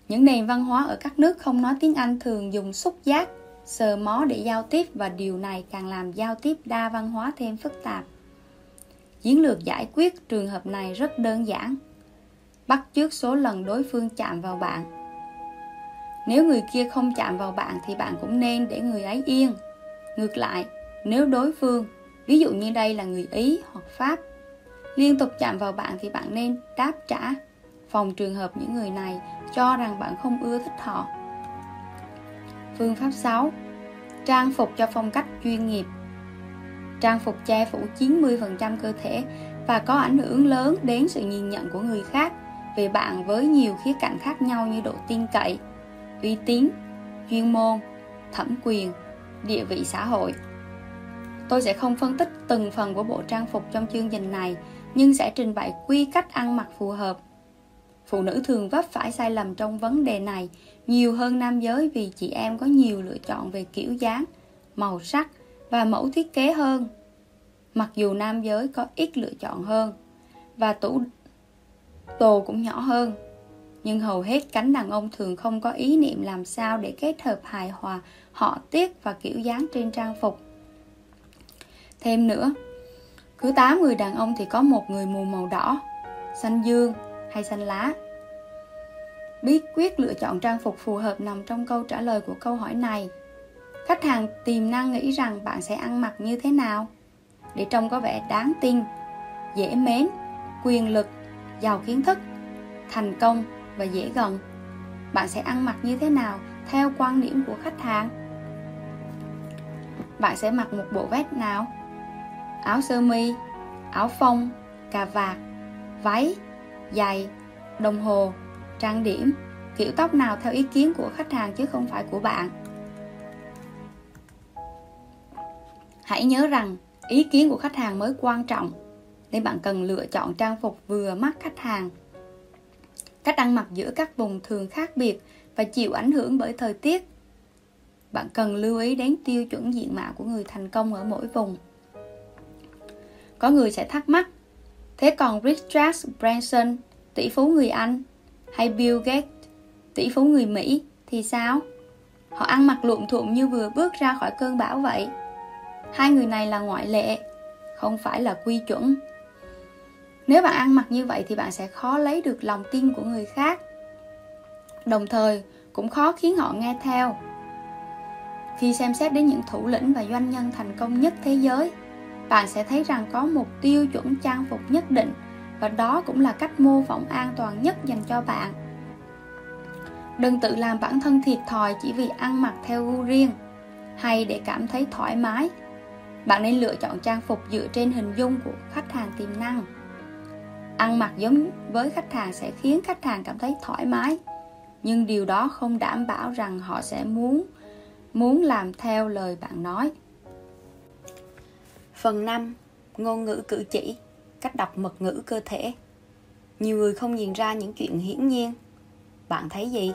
Những nền văn hóa ở các nước không nói tiếng Anh thường dùng xúc giác, sờ mó để giao tiếp và điều này càng làm giao tiếp đa văn hóa thêm phức tạp. Chiến lược giải quyết trường hợp này rất đơn giản. Bắt chước số lần đối phương chạm vào bạn. Nếu người kia không chạm vào bạn thì bạn cũng nên để người ấy yên. Ngược lại, nếu đối phương, ví dụ như đây là người Ý hoặc Pháp, liên tục chạm vào bạn thì bạn nên đáp trả, phòng trường hợp những người này cho rằng bạn không ưa thích họ. Phương pháp 6. Trang phục cho phong cách chuyên nghiệp Trang phục che phủ 90% cơ thể và có ảnh hưởng lớn đến sự nhìn nhận của người khác về bạn với nhiều khía cạnh khác nhau như độ tin cậy, uy tín, chuyên môn, thẩm quyền, địa vị xã hội. Tôi sẽ không phân tích từng phần của bộ trang phục trong chương trình này, nhưng sẽ trình bày quy cách ăn mặc phù hợp. Phụ nữ thường vấp phải sai lầm trong vấn đề này nhiều hơn nam giới vì chị em có nhiều lựa chọn về kiểu dáng, màu sắc và mẫu thiết kế hơn. Mặc dù nam giới có ít lựa chọn hơn và tủ đồ cũng nhỏ hơn, nhưng hầu hết cánh đàn ông thường không có ý niệm làm sao để kết hợp hài hòa họ tiết và kiểu dáng trên trang phục. Thêm nữa, cứ 8 người đàn ông thì có một người mù màu đỏ, xanh dương hay xanh lá. Bí quyết lựa chọn trang phục phù hợp nằm trong câu trả lời của câu hỏi này. Khách hàng tiềm năng nghĩ rằng bạn sẽ ăn mặc như thế nào để trông có vẻ đáng tin, dễ mến, quyền lực, giàu kiến thức, thành công và dễ gần. Bạn sẽ ăn mặc như thế nào theo quan điểm của khách hàng? Bạn sẽ mặc một bộ vest nào? Áo sơ mi, áo phông, cà vạt, váy, giày, đồng hồ, trang điểm, kiểu tóc nào theo ý kiến của khách hàng chứ không phải của bạn. Hãy nhớ rằng ý kiến của khách hàng mới quan trọng nên bạn cần lựa chọn trang phục vừa mắt khách hàng. Cách ăn mặc giữa các vùng thường khác biệt và chịu ảnh hưởng bởi thời tiết. Bạn cần lưu ý đến tiêu chuẩn diện mạo của người thành công ở mỗi vùng. Có người sẽ thắc mắc, thế còn Richard Branson, tỷ phú người Anh, hay Bill Gates, tỷ phú người Mỹ thì sao? Họ ăn mặc luộm thuộm như vừa bước ra khỏi cơn bão vậy. Hai người này là ngoại lệ, không phải là quy chuẩn. Nếu bạn ăn mặc như vậy thì bạn sẽ khó lấy được lòng tin của người khác. Đồng thời, cũng khó khiến họ nghe theo. Khi xem xét đến những thủ lĩnh và doanh nhân thành công nhất thế giới, bạn sẽ thấy rằng có một tiêu chuẩn trang phục nhất định và đó cũng là cách mô phỏng an toàn nhất dành cho bạn. Đừng tự làm bản thân thiệt thòi chỉ vì ăn mặc theo gu riêng hay để cảm thấy thoải mái bạn nên lựa chọn trang phục dựa trên hình dung của khách hàng tiềm năng. Ăn mặc giống với khách hàng sẽ khiến khách hàng cảm thấy thoải mái, nhưng điều đó không đảm bảo rằng họ sẽ muốn muốn làm theo lời bạn nói. Phần 5. Ngôn ngữ cử chỉ, cách đọc mật ngữ cơ thể. Nhiều người không nhìn ra những chuyện hiển nhiên. Bạn thấy gì?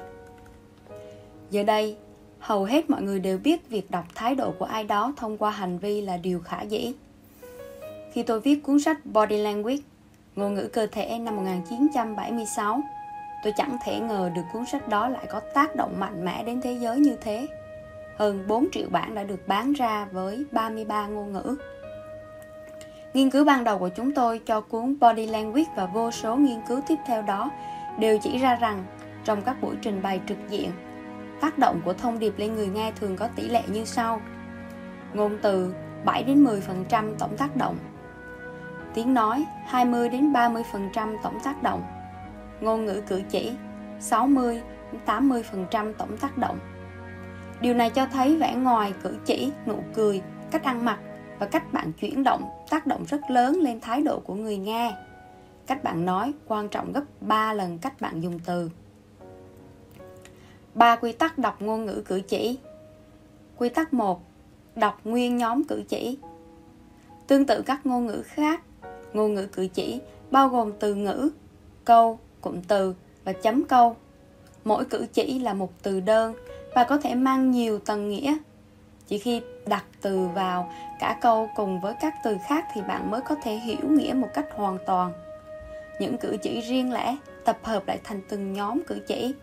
Giờ đây, hầu hết mọi người đều biết việc đọc thái độ của ai đó thông qua hành vi là điều khả dĩ khi tôi viết cuốn sách Body Language ngôn ngữ cơ thể năm 1976 tôi chẳng thể ngờ được cuốn sách đó lại có tác động mạnh mẽ đến thế giới như thế hơn 4 triệu bản đã được bán ra với 33 ngôn ngữ Nghiên cứu ban đầu của chúng tôi cho cuốn Body Language và vô số nghiên cứu tiếp theo đó đều chỉ ra rằng trong các buổi trình bày trực diện tác động của thông điệp lên người nghe thường có tỷ lệ như sau. Ngôn từ 7 đến 10% tổng tác động. Tiếng nói 20 đến 30% tổng tác động. Ngôn ngữ cử chỉ 60 đến 80% tổng tác động. Điều này cho thấy vẻ ngoài, cử chỉ, nụ cười, cách ăn mặc và cách bạn chuyển động tác động rất lớn lên thái độ của người nghe. Cách bạn nói quan trọng gấp 3 lần cách bạn dùng từ ba quy tắc đọc ngôn ngữ cử chỉ. Quy tắc 1. Đọc nguyên nhóm cử chỉ. Tương tự các ngôn ngữ khác, ngôn ngữ cử chỉ bao gồm từ ngữ, câu, cụm từ và chấm câu. Mỗi cử chỉ là một từ đơn và có thể mang nhiều tầng nghĩa. Chỉ khi đặt từ vào cả câu cùng với các từ khác thì bạn mới có thể hiểu nghĩa một cách hoàn toàn. Những cử chỉ riêng lẻ tập hợp lại thành từng nhóm cử chỉ.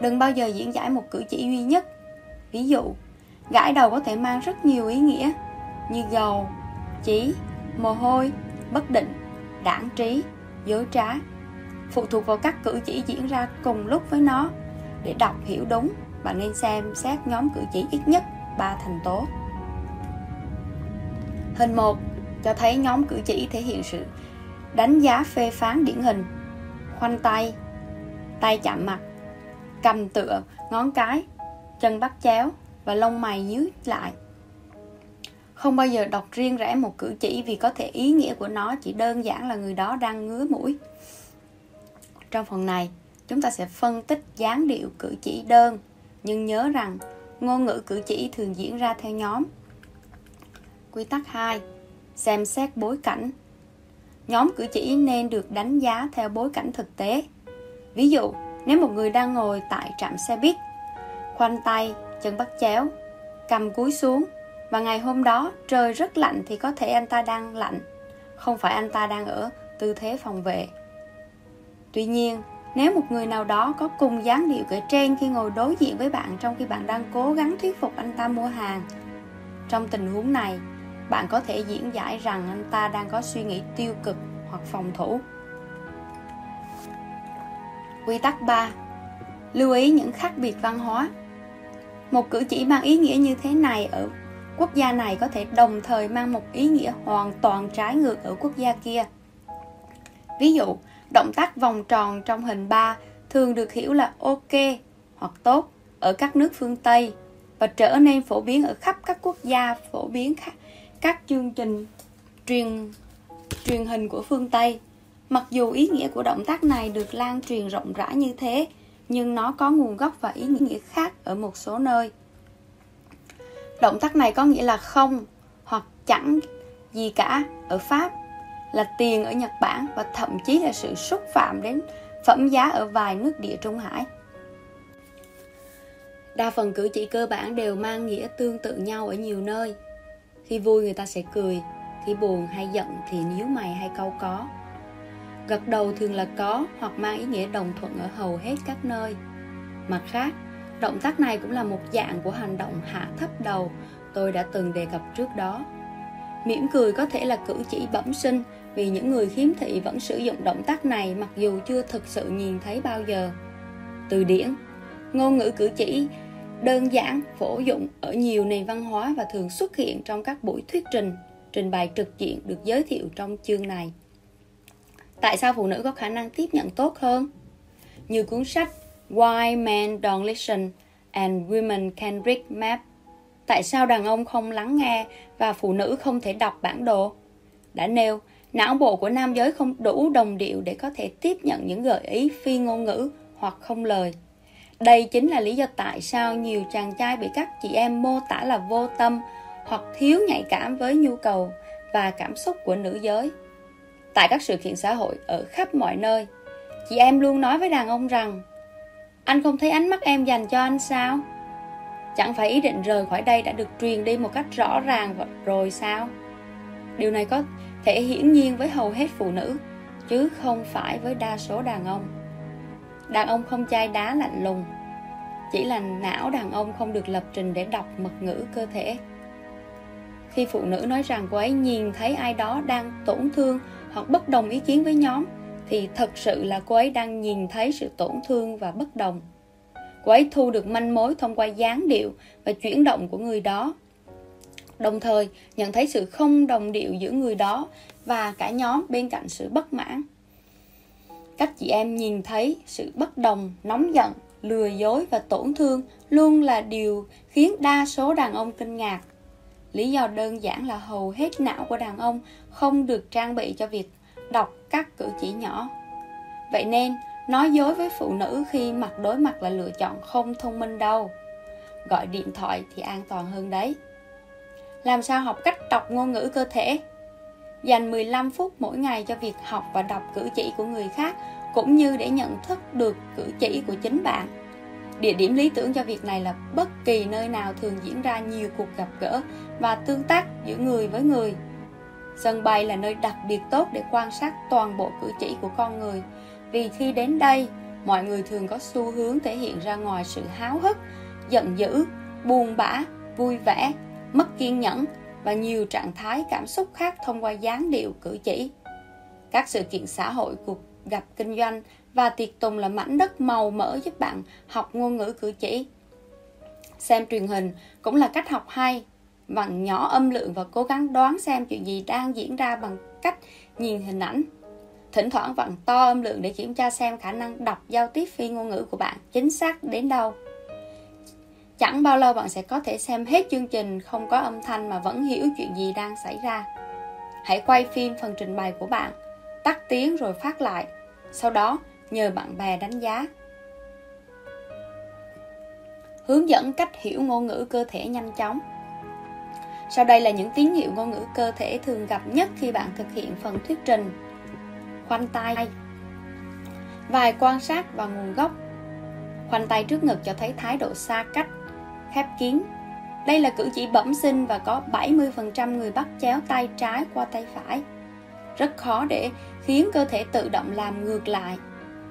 Đừng bao giờ diễn giải một cử chỉ duy nhất. Ví dụ, gãi đầu có thể mang rất nhiều ý nghĩa như gầu chí, mồ hôi, bất định, đảng trí, dối trá. Phụ thuộc vào các cử chỉ diễn ra cùng lúc với nó. Để đọc hiểu đúng, bạn nên xem xét nhóm cử chỉ ít nhất 3 thành tố hình 1 cho thấy nhóm cử chỉ thể hiện sự đánh giá phê phán điển hình. Khoanh tay tay chạm mặt, cầm tựa, ngón cái, chân bắt chéo và lông mày nhíu lại. Không bao giờ đọc riêng rẽ một cử chỉ vì có thể ý nghĩa của nó chỉ đơn giản là người đó đang ngứa mũi. Trong phần này, chúng ta sẽ phân tích dáng điệu cử chỉ đơn, nhưng nhớ rằng ngôn ngữ cử chỉ thường diễn ra theo nhóm quy tắc 2 xem xét bối cảnh. Nhóm cử chỉ nên được đánh giá theo bối cảnh thực tế. Ví dụ, nếu một người đang ngồi tại trạm xe buýt, khoanh tay, chân bắt chéo, cầm cúi xuống và ngày hôm đó trời rất lạnh thì có thể anh ta đang lạnh, không phải anh ta đang ở tư thế phòng vệ. Tuy nhiên, nếu một người nào đó có cùng dáng điệu kể trên khi ngồi đối diện với bạn trong khi bạn đang cố gắng thuyết phục anh ta mua hàng, trong tình huống này bạn có thể diễn giải rằng anh ta đang có suy nghĩ tiêu cực hoặc phòng thủ quy tắc 3 lưu ý những khác biệt văn hóa một cử chỉ mang ý nghĩa như thế này ở quốc gia này có thể đồng thời mang một ý nghĩa hoàn toàn trái ngược ở quốc gia kia. Ví dụ, động tác vòng tròn trong hình 3 thường được hiểu là ok hoặc tốt ở các nước phương Tây và trở nên phổ biến ở khắp các quốc gia phổ biến khác, các chương trình truyền truyền hình của phương Tây. Mặc dù ý nghĩa của động tác này được lan truyền rộng rãi như thế, nhưng nó có nguồn gốc và ý nghĩa khác ở một số nơi. Động tác này có nghĩa là không hoặc chẳng gì cả ở Pháp, là tiền ở Nhật Bản và thậm chí là sự xúc phạm đến phẩm giá ở vài nước địa Trung Hải. Đa phần cử chỉ cơ bản đều mang nghĩa tương tự nhau ở nhiều nơi. Khi vui người ta sẽ cười, khi buồn hay giận thì nhíu mày hay câu có. Gật đầu thường là có hoặc mang ý nghĩa đồng thuận ở hầu hết các nơi. Mặt khác, Động tác này cũng là một dạng của hành động hạ thấp đầu tôi đã từng đề cập trước đó. Mỉm cười có thể là cử chỉ bẩm sinh vì những người khiếm thị vẫn sử dụng động tác này mặc dù chưa thực sự nhìn thấy bao giờ. Từ điển, ngôn ngữ cử chỉ đơn giản, phổ dụng ở nhiều nền văn hóa và thường xuất hiện trong các buổi thuyết trình, trình bày trực diện được giới thiệu trong chương này. Tại sao phụ nữ có khả năng tiếp nhận tốt hơn? Như cuốn sách Why Men Don't Listen and Women Can Read Map Tại sao đàn ông không lắng nghe và phụ nữ không thể đọc bản đồ? Đã nêu, não bộ của nam giới không đủ đồng điệu để có thể tiếp nhận những gợi ý phi ngôn ngữ hoặc không lời. Đây chính là lý do tại sao nhiều chàng trai bị các chị em mô tả là vô tâm hoặc thiếu nhạy cảm với nhu cầu và cảm xúc của nữ giới. Tại các sự kiện xã hội ở khắp mọi nơi, chị em luôn nói với đàn ông rằng anh không thấy ánh mắt em dành cho anh sao? Chẳng phải ý định rời khỏi đây đã được truyền đi một cách rõ ràng rồi sao? Điều này có thể hiển nhiên với hầu hết phụ nữ, chứ không phải với đa số đàn ông. Đàn ông không chai đá lạnh lùng, chỉ là não đàn ông không được lập trình để đọc mật ngữ cơ thể. Khi phụ nữ nói rằng cô ấy nhìn thấy ai đó đang tổn thương hoặc bất đồng ý kiến với nhóm, thì thật sự là cô ấy đang nhìn thấy sự tổn thương và bất đồng. Cô ấy thu được manh mối thông qua dáng điệu và chuyển động của người đó. Đồng thời, nhận thấy sự không đồng điệu giữa người đó và cả nhóm bên cạnh sự bất mãn. Các chị em nhìn thấy sự bất đồng, nóng giận, lừa dối và tổn thương luôn là điều khiến đa số đàn ông kinh ngạc. Lý do đơn giản là hầu hết não của đàn ông không được trang bị cho việc đọc các cử chỉ nhỏ. Vậy nên, nói dối với phụ nữ khi mặt đối mặt là lựa chọn không thông minh đâu. Gọi điện thoại thì an toàn hơn đấy. Làm sao học cách đọc ngôn ngữ cơ thể? Dành 15 phút mỗi ngày cho việc học và đọc cử chỉ của người khác cũng như để nhận thức được cử chỉ của chính bạn. Địa điểm lý tưởng cho việc này là bất kỳ nơi nào thường diễn ra nhiều cuộc gặp gỡ và tương tác giữa người với người. Sân bay là nơi đặc biệt tốt để quan sát toàn bộ cử chỉ của con người. Vì khi đến đây, mọi người thường có xu hướng thể hiện ra ngoài sự háo hức, giận dữ, buồn bã, vui vẻ, mất kiên nhẫn và nhiều trạng thái cảm xúc khác thông qua dáng điệu cử chỉ. Các sự kiện xã hội, cuộc gặp kinh doanh và tiệc tùng là mảnh đất màu mỡ giúp bạn học ngôn ngữ cử chỉ. Xem truyền hình cũng là cách học hay, bằng nhỏ âm lượng và cố gắng đoán xem chuyện gì đang diễn ra bằng cách nhìn hình ảnh. Thỉnh thoảng vặn to âm lượng để kiểm tra xem khả năng đọc giao tiếp phi ngôn ngữ của bạn chính xác đến đâu. Chẳng bao lâu bạn sẽ có thể xem hết chương trình không có âm thanh mà vẫn hiểu chuyện gì đang xảy ra. Hãy quay phim phần trình bày của bạn, tắt tiếng rồi phát lại. Sau đó, nhờ bạn bè đánh giá. Hướng dẫn cách hiểu ngôn ngữ cơ thể nhanh chóng. Sau đây là những tín hiệu ngôn ngữ cơ thể thường gặp nhất khi bạn thực hiện phần thuyết trình. Khoanh tay Vài quan sát và nguồn gốc Khoanh tay trước ngực cho thấy thái độ xa cách, khép kín. Đây là cử chỉ bẩm sinh và có 70% người bắt chéo tay trái qua tay phải. Rất khó để khiến cơ thể tự động làm ngược lại.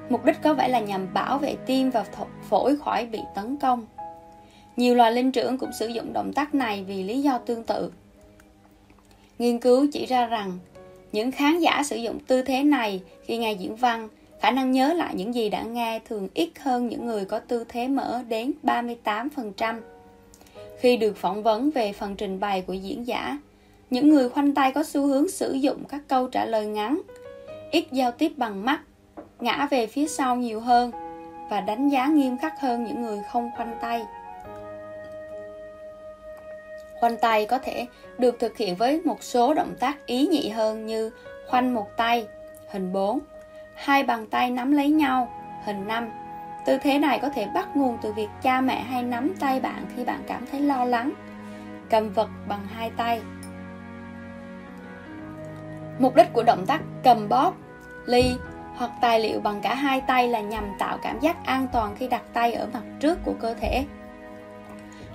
Mục đích có vẻ là nhằm bảo vệ tim và phổi khỏi bị tấn công. Nhiều loài linh trưởng cũng sử dụng động tác này vì lý do tương tự. Nghiên cứu chỉ ra rằng những khán giả sử dụng tư thế này khi nghe diễn văn, khả năng nhớ lại những gì đã nghe thường ít hơn những người có tư thế mở đến 38%. Khi được phỏng vấn về phần trình bày của diễn giả, những người khoanh tay có xu hướng sử dụng các câu trả lời ngắn, ít giao tiếp bằng mắt, ngã về phía sau nhiều hơn và đánh giá nghiêm khắc hơn những người không khoanh tay. Khoanh tay có thể được thực hiện với một số động tác ý nhị hơn như khoanh một tay, hình 4, hai bàn tay nắm lấy nhau, hình 5. Tư thế này có thể bắt nguồn từ việc cha mẹ hay nắm tay bạn khi bạn cảm thấy lo lắng. Cầm vật bằng hai tay. Mục đích của động tác cầm bóp, ly hoặc tài liệu bằng cả hai tay là nhằm tạo cảm giác an toàn khi đặt tay ở mặt trước của cơ thể.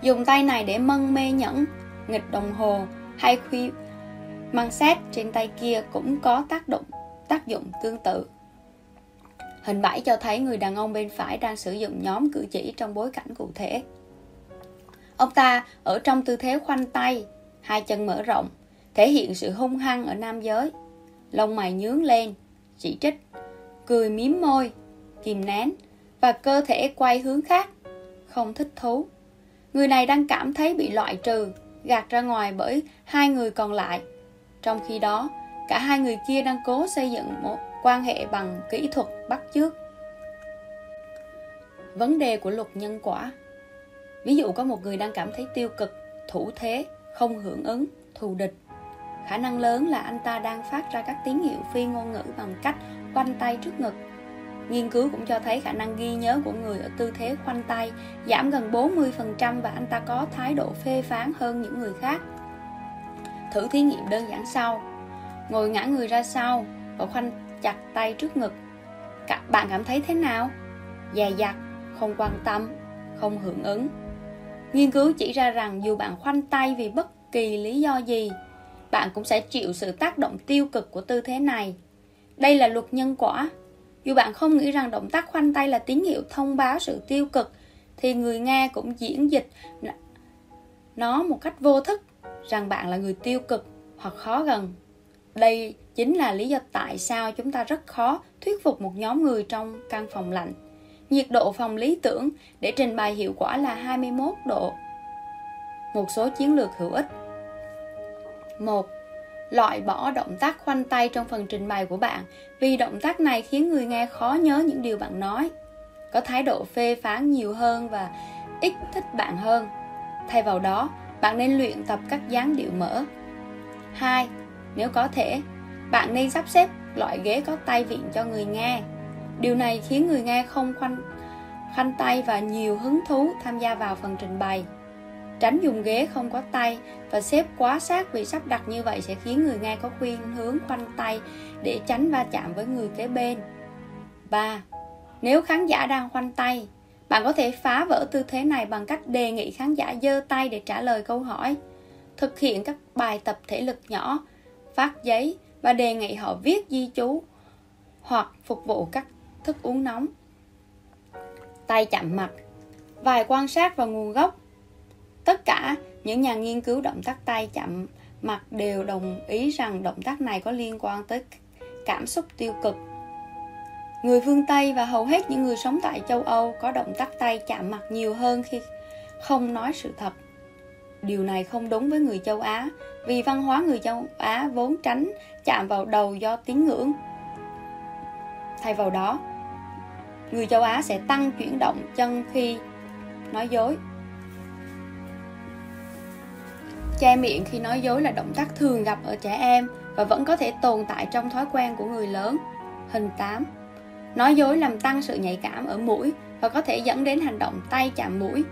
Dùng tay này để mân mê nhẫn, nghịch đồng hồ hay khi mang xét trên tay kia cũng có tác động tác dụng tương tự. Hình 7 cho thấy người đàn ông bên phải đang sử dụng nhóm cử chỉ trong bối cảnh cụ thể. Ông ta ở trong tư thế khoanh tay, hai chân mở rộng, thể hiện sự hung hăng ở nam giới. Lông mày nhướng lên, chỉ trích, cười miếm môi, kìm nén và cơ thể quay hướng khác, không thích thú. Người này đang cảm thấy bị loại trừ, gạt ra ngoài bởi hai người còn lại. Trong khi đó, cả hai người kia đang cố xây dựng một quan hệ bằng kỹ thuật bắt chước. Vấn đề của luật nhân quả Ví dụ có một người đang cảm thấy tiêu cực, thủ thế, không hưởng ứng, thù địch. Khả năng lớn là anh ta đang phát ra các tín hiệu phi ngôn ngữ bằng cách khoanh tay trước ngực Nghiên cứu cũng cho thấy khả năng ghi nhớ của người ở tư thế khoanh tay giảm gần 40% và anh ta có thái độ phê phán hơn những người khác. Thử thí nghiệm đơn giản sau. Ngồi ngã người ra sau và khoanh chặt tay trước ngực. Các bạn cảm thấy thế nào? Dè dặt, không quan tâm, không hưởng ứng. Nghiên cứu chỉ ra rằng dù bạn khoanh tay vì bất kỳ lý do gì, bạn cũng sẽ chịu sự tác động tiêu cực của tư thế này. Đây là luật nhân quả dù bạn không nghĩ rằng động tác khoanh tay là tín hiệu thông báo sự tiêu cực, thì người nghe cũng diễn dịch nó một cách vô thức rằng bạn là người tiêu cực hoặc khó gần. Đây chính là lý do tại sao chúng ta rất khó thuyết phục một nhóm người trong căn phòng lạnh. Nhiệt độ phòng lý tưởng để trình bày hiệu quả là 21 độ. Một số chiến lược hữu ích. 1 loại bỏ động tác khoanh tay trong phần trình bày của bạn vì động tác này khiến người nghe khó nhớ những điều bạn nói có thái độ phê phán nhiều hơn và ít thích bạn hơn thay vào đó bạn nên luyện tập các dáng điệu mở 2. Nếu có thể, bạn nên sắp xếp loại ghế có tay vịn cho người nghe. Điều này khiến người nghe không khoanh, khoanh tay và nhiều hứng thú tham gia vào phần trình bày. Tránh dùng ghế không có tay và xếp quá sát vì sắp đặt như vậy sẽ khiến người nghe có khuyên hướng khoanh tay để tránh va chạm với người kế bên. 3. Nếu khán giả đang khoanh tay, Bạn có thể phá vỡ tư thế này bằng cách đề nghị khán giả giơ tay để trả lời câu hỏi, thực hiện các bài tập thể lực nhỏ, phát giấy và đề nghị họ viết di chú hoặc phục vụ các thức uống nóng. Tay chạm mặt, Vài quan sát và nguồn gốc Tất cả những nhà nghiên cứu động tác tay chạm mặt đều đồng ý rằng động tác này có liên quan tới cảm xúc tiêu cực. Người phương Tây và hầu hết những người sống tại châu Âu có động tác tay chạm mặt nhiều hơn khi không nói sự thật. Điều này không đúng với người châu Á, vì văn hóa người châu Á vốn tránh chạm vào đầu do tín ngưỡng. Thay vào đó, người châu Á sẽ tăng chuyển động chân khi nói dối. Che miệng khi nói dối là động tác thường gặp ở trẻ em và vẫn có thể tồn tại trong thói quen của người lớn. Hình 8. Nói dối làm tăng sự nhạy cảm ở mũi và có thể dẫn đến hành động tay chạm mũi.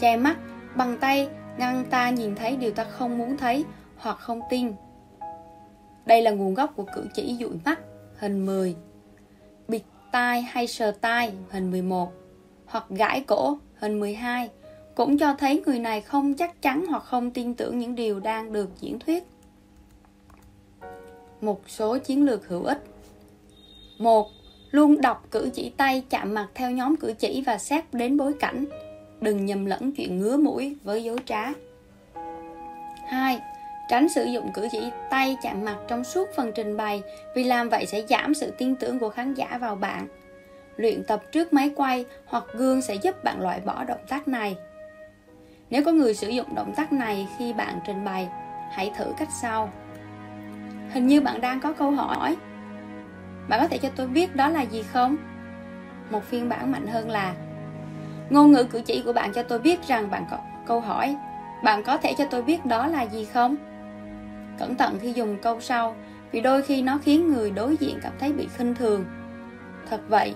Che mắt bằng tay ngăn ta nhìn thấy điều ta không muốn thấy hoặc không tin. Đây là nguồn gốc của cử chỉ dụi mắt, hình 10. Bịt tai hay sờ tai, hình 11. Hoặc gãi cổ, hình 12 cũng cho thấy người này không chắc chắn hoặc không tin tưởng những điều đang được diễn thuyết. Một số chiến lược hữu ích. 1. Luôn đọc cử chỉ tay chạm mặt theo nhóm cử chỉ và xét đến bối cảnh. Đừng nhầm lẫn chuyện ngứa mũi với dối trá. 2. Tránh sử dụng cử chỉ tay chạm mặt trong suốt phần trình bày vì làm vậy sẽ giảm sự tin tưởng của khán giả vào bạn. Luyện tập trước máy quay hoặc gương sẽ giúp bạn loại bỏ động tác này. Nếu có người sử dụng động tác này khi bạn trình bày, hãy thử cách sau. Hình như bạn đang có câu hỏi. Bạn có thể cho tôi biết đó là gì không? Một phiên bản mạnh hơn là Ngôn ngữ cử chỉ của bạn cho tôi biết rằng bạn có câu hỏi. Bạn có thể cho tôi biết đó là gì không? Cẩn thận khi dùng câu sau Vì đôi khi nó khiến người đối diện cảm thấy bị khinh thường. Thật vậy,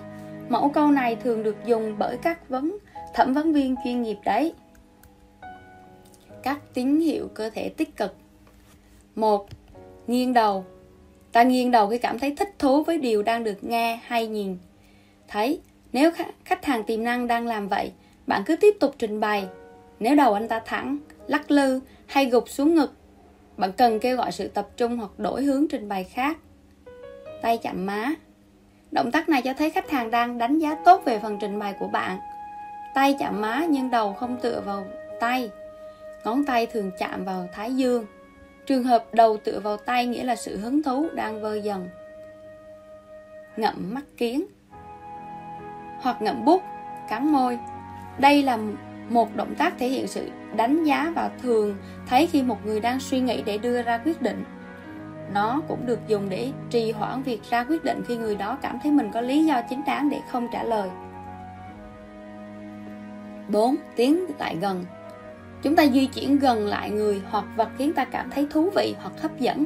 mẫu câu này thường được dùng bởi các vấn thẩm vấn viên chuyên nghiệp đấy. Các tín hiệu cơ thể tích cực. Một nghiêng đầu. Ta nghiêng đầu khi cảm thấy thích thú với điều đang được nghe hay nhìn. Thấy nếu khách hàng tiềm năng đang làm vậy, bạn cứ tiếp tục trình bày. Nếu đầu anh ta thẳng, lắc lư hay gục xuống ngực, bạn cần kêu gọi sự tập trung hoặc đổi hướng trình bày khác. Tay chạm má. Động tác này cho thấy khách hàng đang đánh giá tốt về phần trình bày của bạn. Tay chạm má nhưng đầu không tựa vào tay. Ngón tay thường chạm vào thái dương. Trường hợp đầu tựa vào tay nghĩa là sự hứng thú đang vơi dần. Ngậm mắt kiến hoặc ngậm bút, cắn môi. Đây là một động tác thể hiện sự đánh giá và thường thấy khi một người đang suy nghĩ để đưa ra quyết định. Nó cũng được dùng để trì hoãn việc ra quyết định khi người đó cảm thấy mình có lý do chính đáng để không trả lời. 4. Tiến lại gần Chúng ta di chuyển gần lại người hoặc vật khiến ta cảm thấy thú vị hoặc hấp dẫn.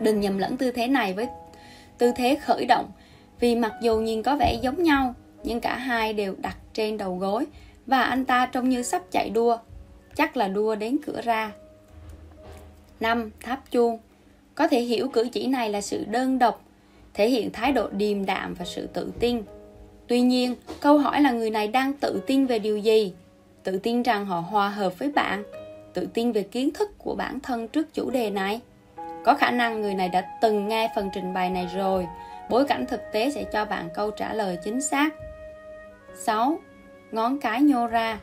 Đừng nhầm lẫn tư thế này với tư thế khởi động, vì mặc dù nhìn có vẻ giống nhau, nhưng cả hai đều đặt trên đầu gối và anh ta trông như sắp chạy đua, chắc là đua đến cửa ra. 5. Tháp chuông Có thể hiểu cử chỉ này là sự đơn độc, thể hiện thái độ điềm đạm và sự tự tin. Tuy nhiên, câu hỏi là người này đang tự tin về điều gì? tự tin rằng họ hòa hợp với bạn tự tin về kiến thức của bản thân trước chủ đề này có khả năng người này đã từng nghe phần trình bày này rồi bối cảnh thực tế sẽ cho bạn câu trả lời chính xác 6. Ngón cái nhô ra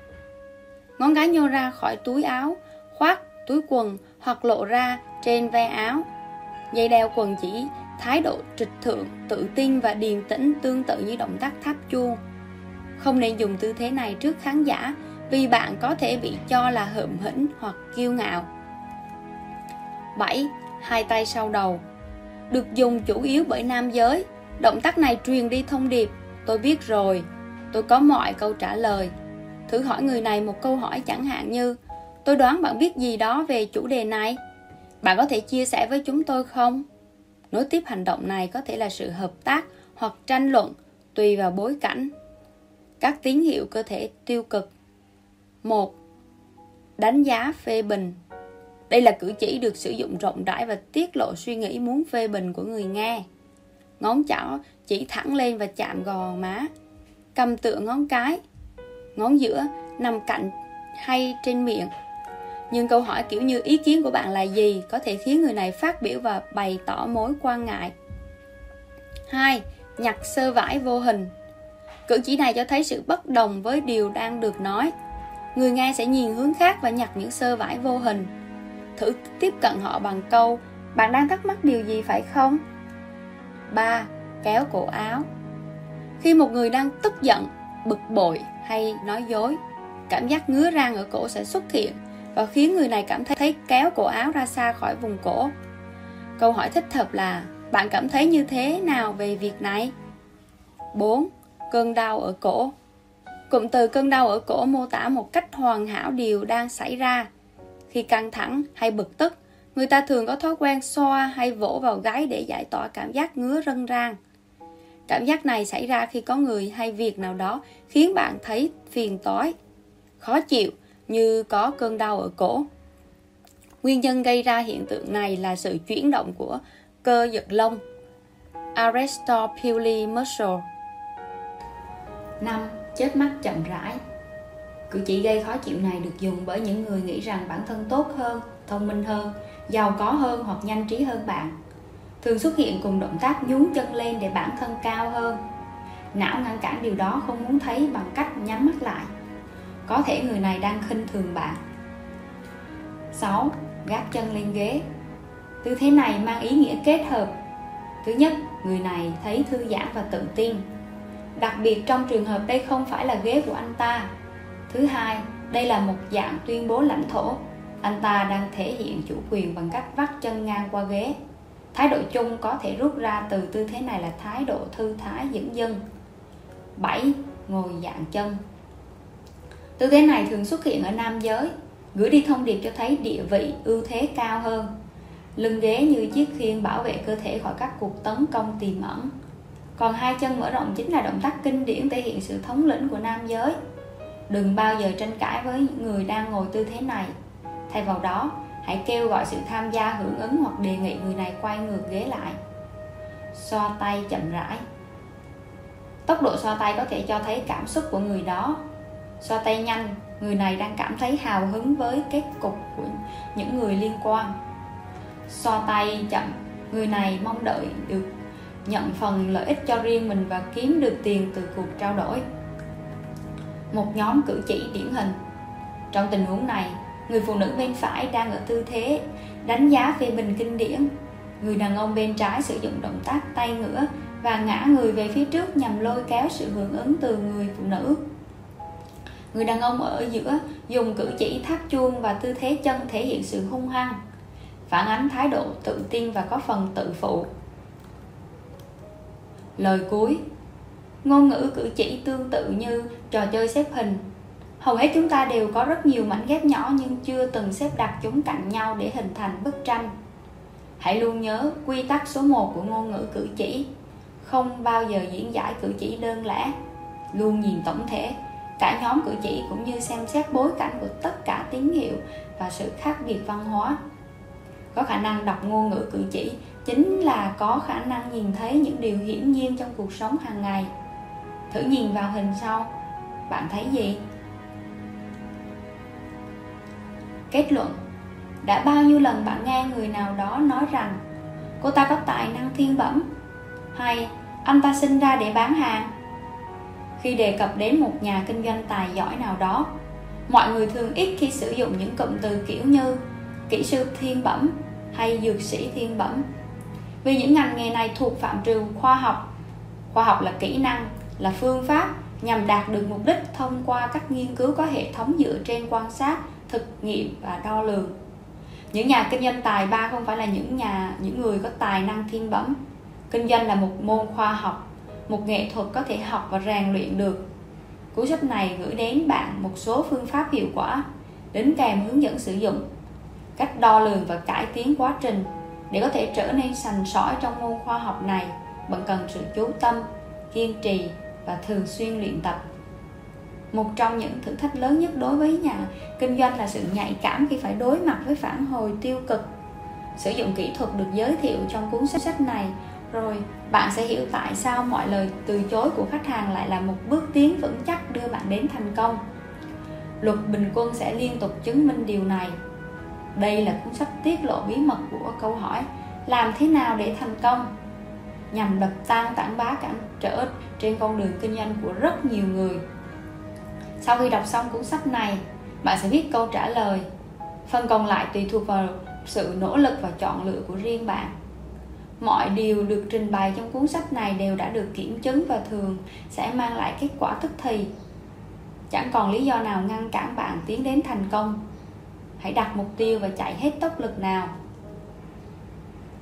Ngón cái nhô ra khỏi túi áo, khoác, túi quần hoặc lộ ra trên ve áo. Dây đeo quần chỉ thái độ trịch thượng, tự tin và điềm tĩnh tương tự như động tác tháp chuông. Không nên dùng tư thế này trước khán giả vì bạn có thể bị cho là hợm hĩnh hoặc kiêu ngạo. 7. Hai tay sau đầu Được dùng chủ yếu bởi nam giới. Động tác này truyền đi thông điệp Tôi biết rồi, tôi có mọi câu trả lời. Thử hỏi người này một câu hỏi chẳng hạn như, Tôi đoán bạn biết gì đó về chủ đề này. Bạn có thể chia sẻ với chúng tôi không? Nối tiếp hành động này có thể là sự hợp tác hoặc tranh luận, tùy vào bối cảnh. Các tín hiệu cơ thể tiêu cực 1. Đánh giá phê bình Đây là cử chỉ được sử dụng rộng rãi và tiết lộ suy nghĩ muốn phê bình của người nghe. Ngón trỏ chỉ thẳng lên và chạm gò má. Cầm tựa ngón cái, ngón giữa nằm cạnh hay trên miệng. Nhưng câu hỏi kiểu như ý kiến của bạn là gì có thể khiến người này phát biểu và bày tỏ mối quan ngại. 2. Nhặt sơ vải vô hình Cử chỉ này cho thấy sự bất đồng với điều đang được nói. Người nghe sẽ nhìn hướng khác và nhặt những sơ vải vô hình. Thử tiếp cận họ bằng câu Bạn đang thắc mắc điều gì phải không? 3. Kéo cổ áo khi một người đang tức giận, bực bội hay nói dối, cảm giác ngứa răng ở cổ sẽ xuất hiện và khiến người này cảm thấy, thấy kéo cổ áo ra xa khỏi vùng cổ. Câu hỏi thích hợp là bạn cảm thấy như thế nào về việc này? 4. Cơn đau ở cổ Cụm từ cơn đau ở cổ mô tả một cách hoàn hảo điều đang xảy ra. Khi căng thẳng hay bực tức, người ta thường có thói quen xoa hay vỗ vào gáy để giải tỏa cảm giác ngứa rân rang. Cảm giác này xảy ra khi có người hay việc nào đó khiến bạn thấy phiền toái, khó chịu như có cơn đau ở cổ. Nguyên nhân gây ra hiện tượng này là sự chuyển động của cơ giật lông (arrestor pili muscle 5. Chết mắt chậm rãi Cử chỉ gây khó chịu này được dùng bởi những người nghĩ rằng bản thân tốt hơn, thông minh hơn, giàu có hơn hoặc nhanh trí hơn bạn. Thường xuất hiện cùng động tác nhún chân lên để bản thân cao hơn. Não ngăn cản điều đó không muốn thấy bằng cách nhắm mắt lại. Có thể người này đang khinh thường bạn. 6. Gác chân lên ghế Tư thế này mang ý nghĩa kết hợp. Thứ nhất, người này thấy thư giãn và tự tin. Đặc biệt trong trường hợp đây không phải là ghế của anh ta. Thứ hai, đây là một dạng tuyên bố lãnh thổ. Anh ta đang thể hiện chủ quyền bằng cách vắt chân ngang qua ghế. Thái độ chung có thể rút ra từ tư thế này là thái độ thư thái dưỡng dân. 7. Ngồi dạng chân Tư thế này thường xuất hiện ở nam giới, gửi đi thông điệp cho thấy địa vị ưu thế cao hơn lưng ghế như chiếc khiên bảo vệ cơ thể khỏi các cuộc tấn công tiềm ẩn còn hai chân mở rộng chính là động tác kinh điển thể hiện sự thống lĩnh của nam giới đừng bao giờ tranh cãi với những người đang ngồi tư thế này thay vào đó hãy kêu gọi sự tham gia hưởng ứng hoặc đề nghị người này quay ngược ghế lại. Xoa tay chậm rãi. Tốc độ xoa tay có thể cho thấy cảm xúc của người đó. Xoa tay nhanh, người này đang cảm thấy hào hứng với kết cục của những người liên quan. Xoa tay chậm, người này mong đợi được nhận phần lợi ích cho riêng mình và kiếm được tiền từ cuộc trao đổi. Một nhóm cử chỉ điển hình. Trong tình huống này người phụ nữ bên phải đang ở tư thế, đánh giá phê bình kinh điển. Người đàn ông bên trái sử dụng động tác tay ngửa và ngã người về phía trước nhằm lôi kéo sự hưởng ứng từ người phụ nữ. Người đàn ông ở giữa dùng cử chỉ thắt chuông và tư thế chân thể hiện sự hung hăng, phản ánh thái độ tự tin và có phần tự phụ. Lời cuối, ngôn ngữ cử chỉ tương tự như trò chơi xếp hình hầu hết chúng ta đều có rất nhiều mảnh ghép nhỏ nhưng chưa từng xếp đặt chúng cạnh nhau để hình thành bức tranh. Hãy luôn nhớ quy tắc số 1 của ngôn ngữ cử chỉ. Không bao giờ diễn giải cử chỉ đơn lẻ. Luôn nhìn tổng thể. Cả nhóm cử chỉ cũng như xem xét bối cảnh của tất cả tín hiệu và sự khác biệt văn hóa. Có khả năng đọc ngôn ngữ cử chỉ chính là có khả năng nhìn thấy những điều hiển nhiên trong cuộc sống hàng ngày. Thử nhìn vào hình sau. Bạn thấy gì? Kết luận. Đã bao nhiêu lần bạn nghe người nào đó nói rằng, cô ta có tài năng thiên bẩm, hay anh ta sinh ra để bán hàng? Khi đề cập đến một nhà kinh doanh tài giỏi nào đó, mọi người thường ít khi sử dụng những cụm từ kiểu như kỹ sư thiên bẩm hay dược sĩ thiên bẩm. Vì những ngành nghề này thuộc phạm trù khoa học khoa học là kỹ năng, là phương pháp nhằm đạt được mục đích thông qua các nghiên cứu có hệ thống dựa trên quan sát, thực nghiệm và đo lường. Những nhà kinh doanh tài ba không phải là những nhà, những người có tài năng thiên bẩm. Kinh doanh là một môn khoa học, một nghệ thuật có thể học và rèn luyện được. Cuốn sách này gửi đến bạn một số phương pháp hiệu quả, đính kèm hướng dẫn sử dụng, cách đo lường và cải tiến quá trình để có thể trở nên sành sỏi trong môn khoa học này. Bạn cần sự chú tâm, kiên trì và thường xuyên luyện tập. Một trong những thử thách lớn nhất đối với nhà kinh doanh là sự nhạy cảm khi phải đối mặt với phản hồi tiêu cực. Sử dụng kỹ thuật được giới thiệu trong cuốn sách này. Rồi, bạn sẽ hiểu tại sao mọi lời từ chối của khách hàng lại là một bước tiến vững chắc đưa bạn đến thành công. Luật bình quân sẽ liên tục chứng minh điều này. Đây là cuốn sách tiết lộ bí mật của câu hỏi, làm thế nào để thành công? Nhằm đập tan tảng bá cản trở trên con đường kinh doanh của rất nhiều người. Sau khi đọc xong cuốn sách này, bạn sẽ viết câu trả lời. Phần còn lại tùy thuộc vào sự nỗ lực và chọn lựa của riêng bạn. Mọi điều được trình bày trong cuốn sách này đều đã được kiểm chứng và thường sẽ mang lại kết quả tức thì. Chẳng còn lý do nào ngăn cản bạn tiến đến thành công. Hãy đặt mục tiêu và chạy hết tốc lực nào.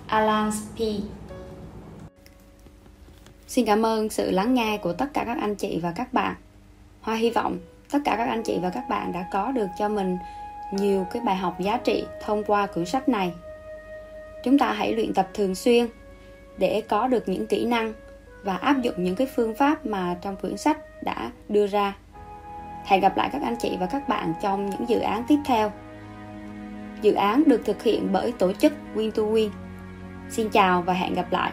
Alan p xin cảm ơn sự lắng nghe của tất cả các anh chị và các bạn. Hoa hy vọng tất cả các anh chị và các bạn đã có được cho mình nhiều cái bài học giá trị thông qua quyển sách này. Chúng ta hãy luyện tập thường xuyên để có được những kỹ năng và áp dụng những cái phương pháp mà trong quyển sách đã đưa ra. Hẹn gặp lại các anh chị và các bạn trong những dự án tiếp theo. Dự án được thực hiện bởi tổ chức win to win. Xin chào và hẹn gặp lại.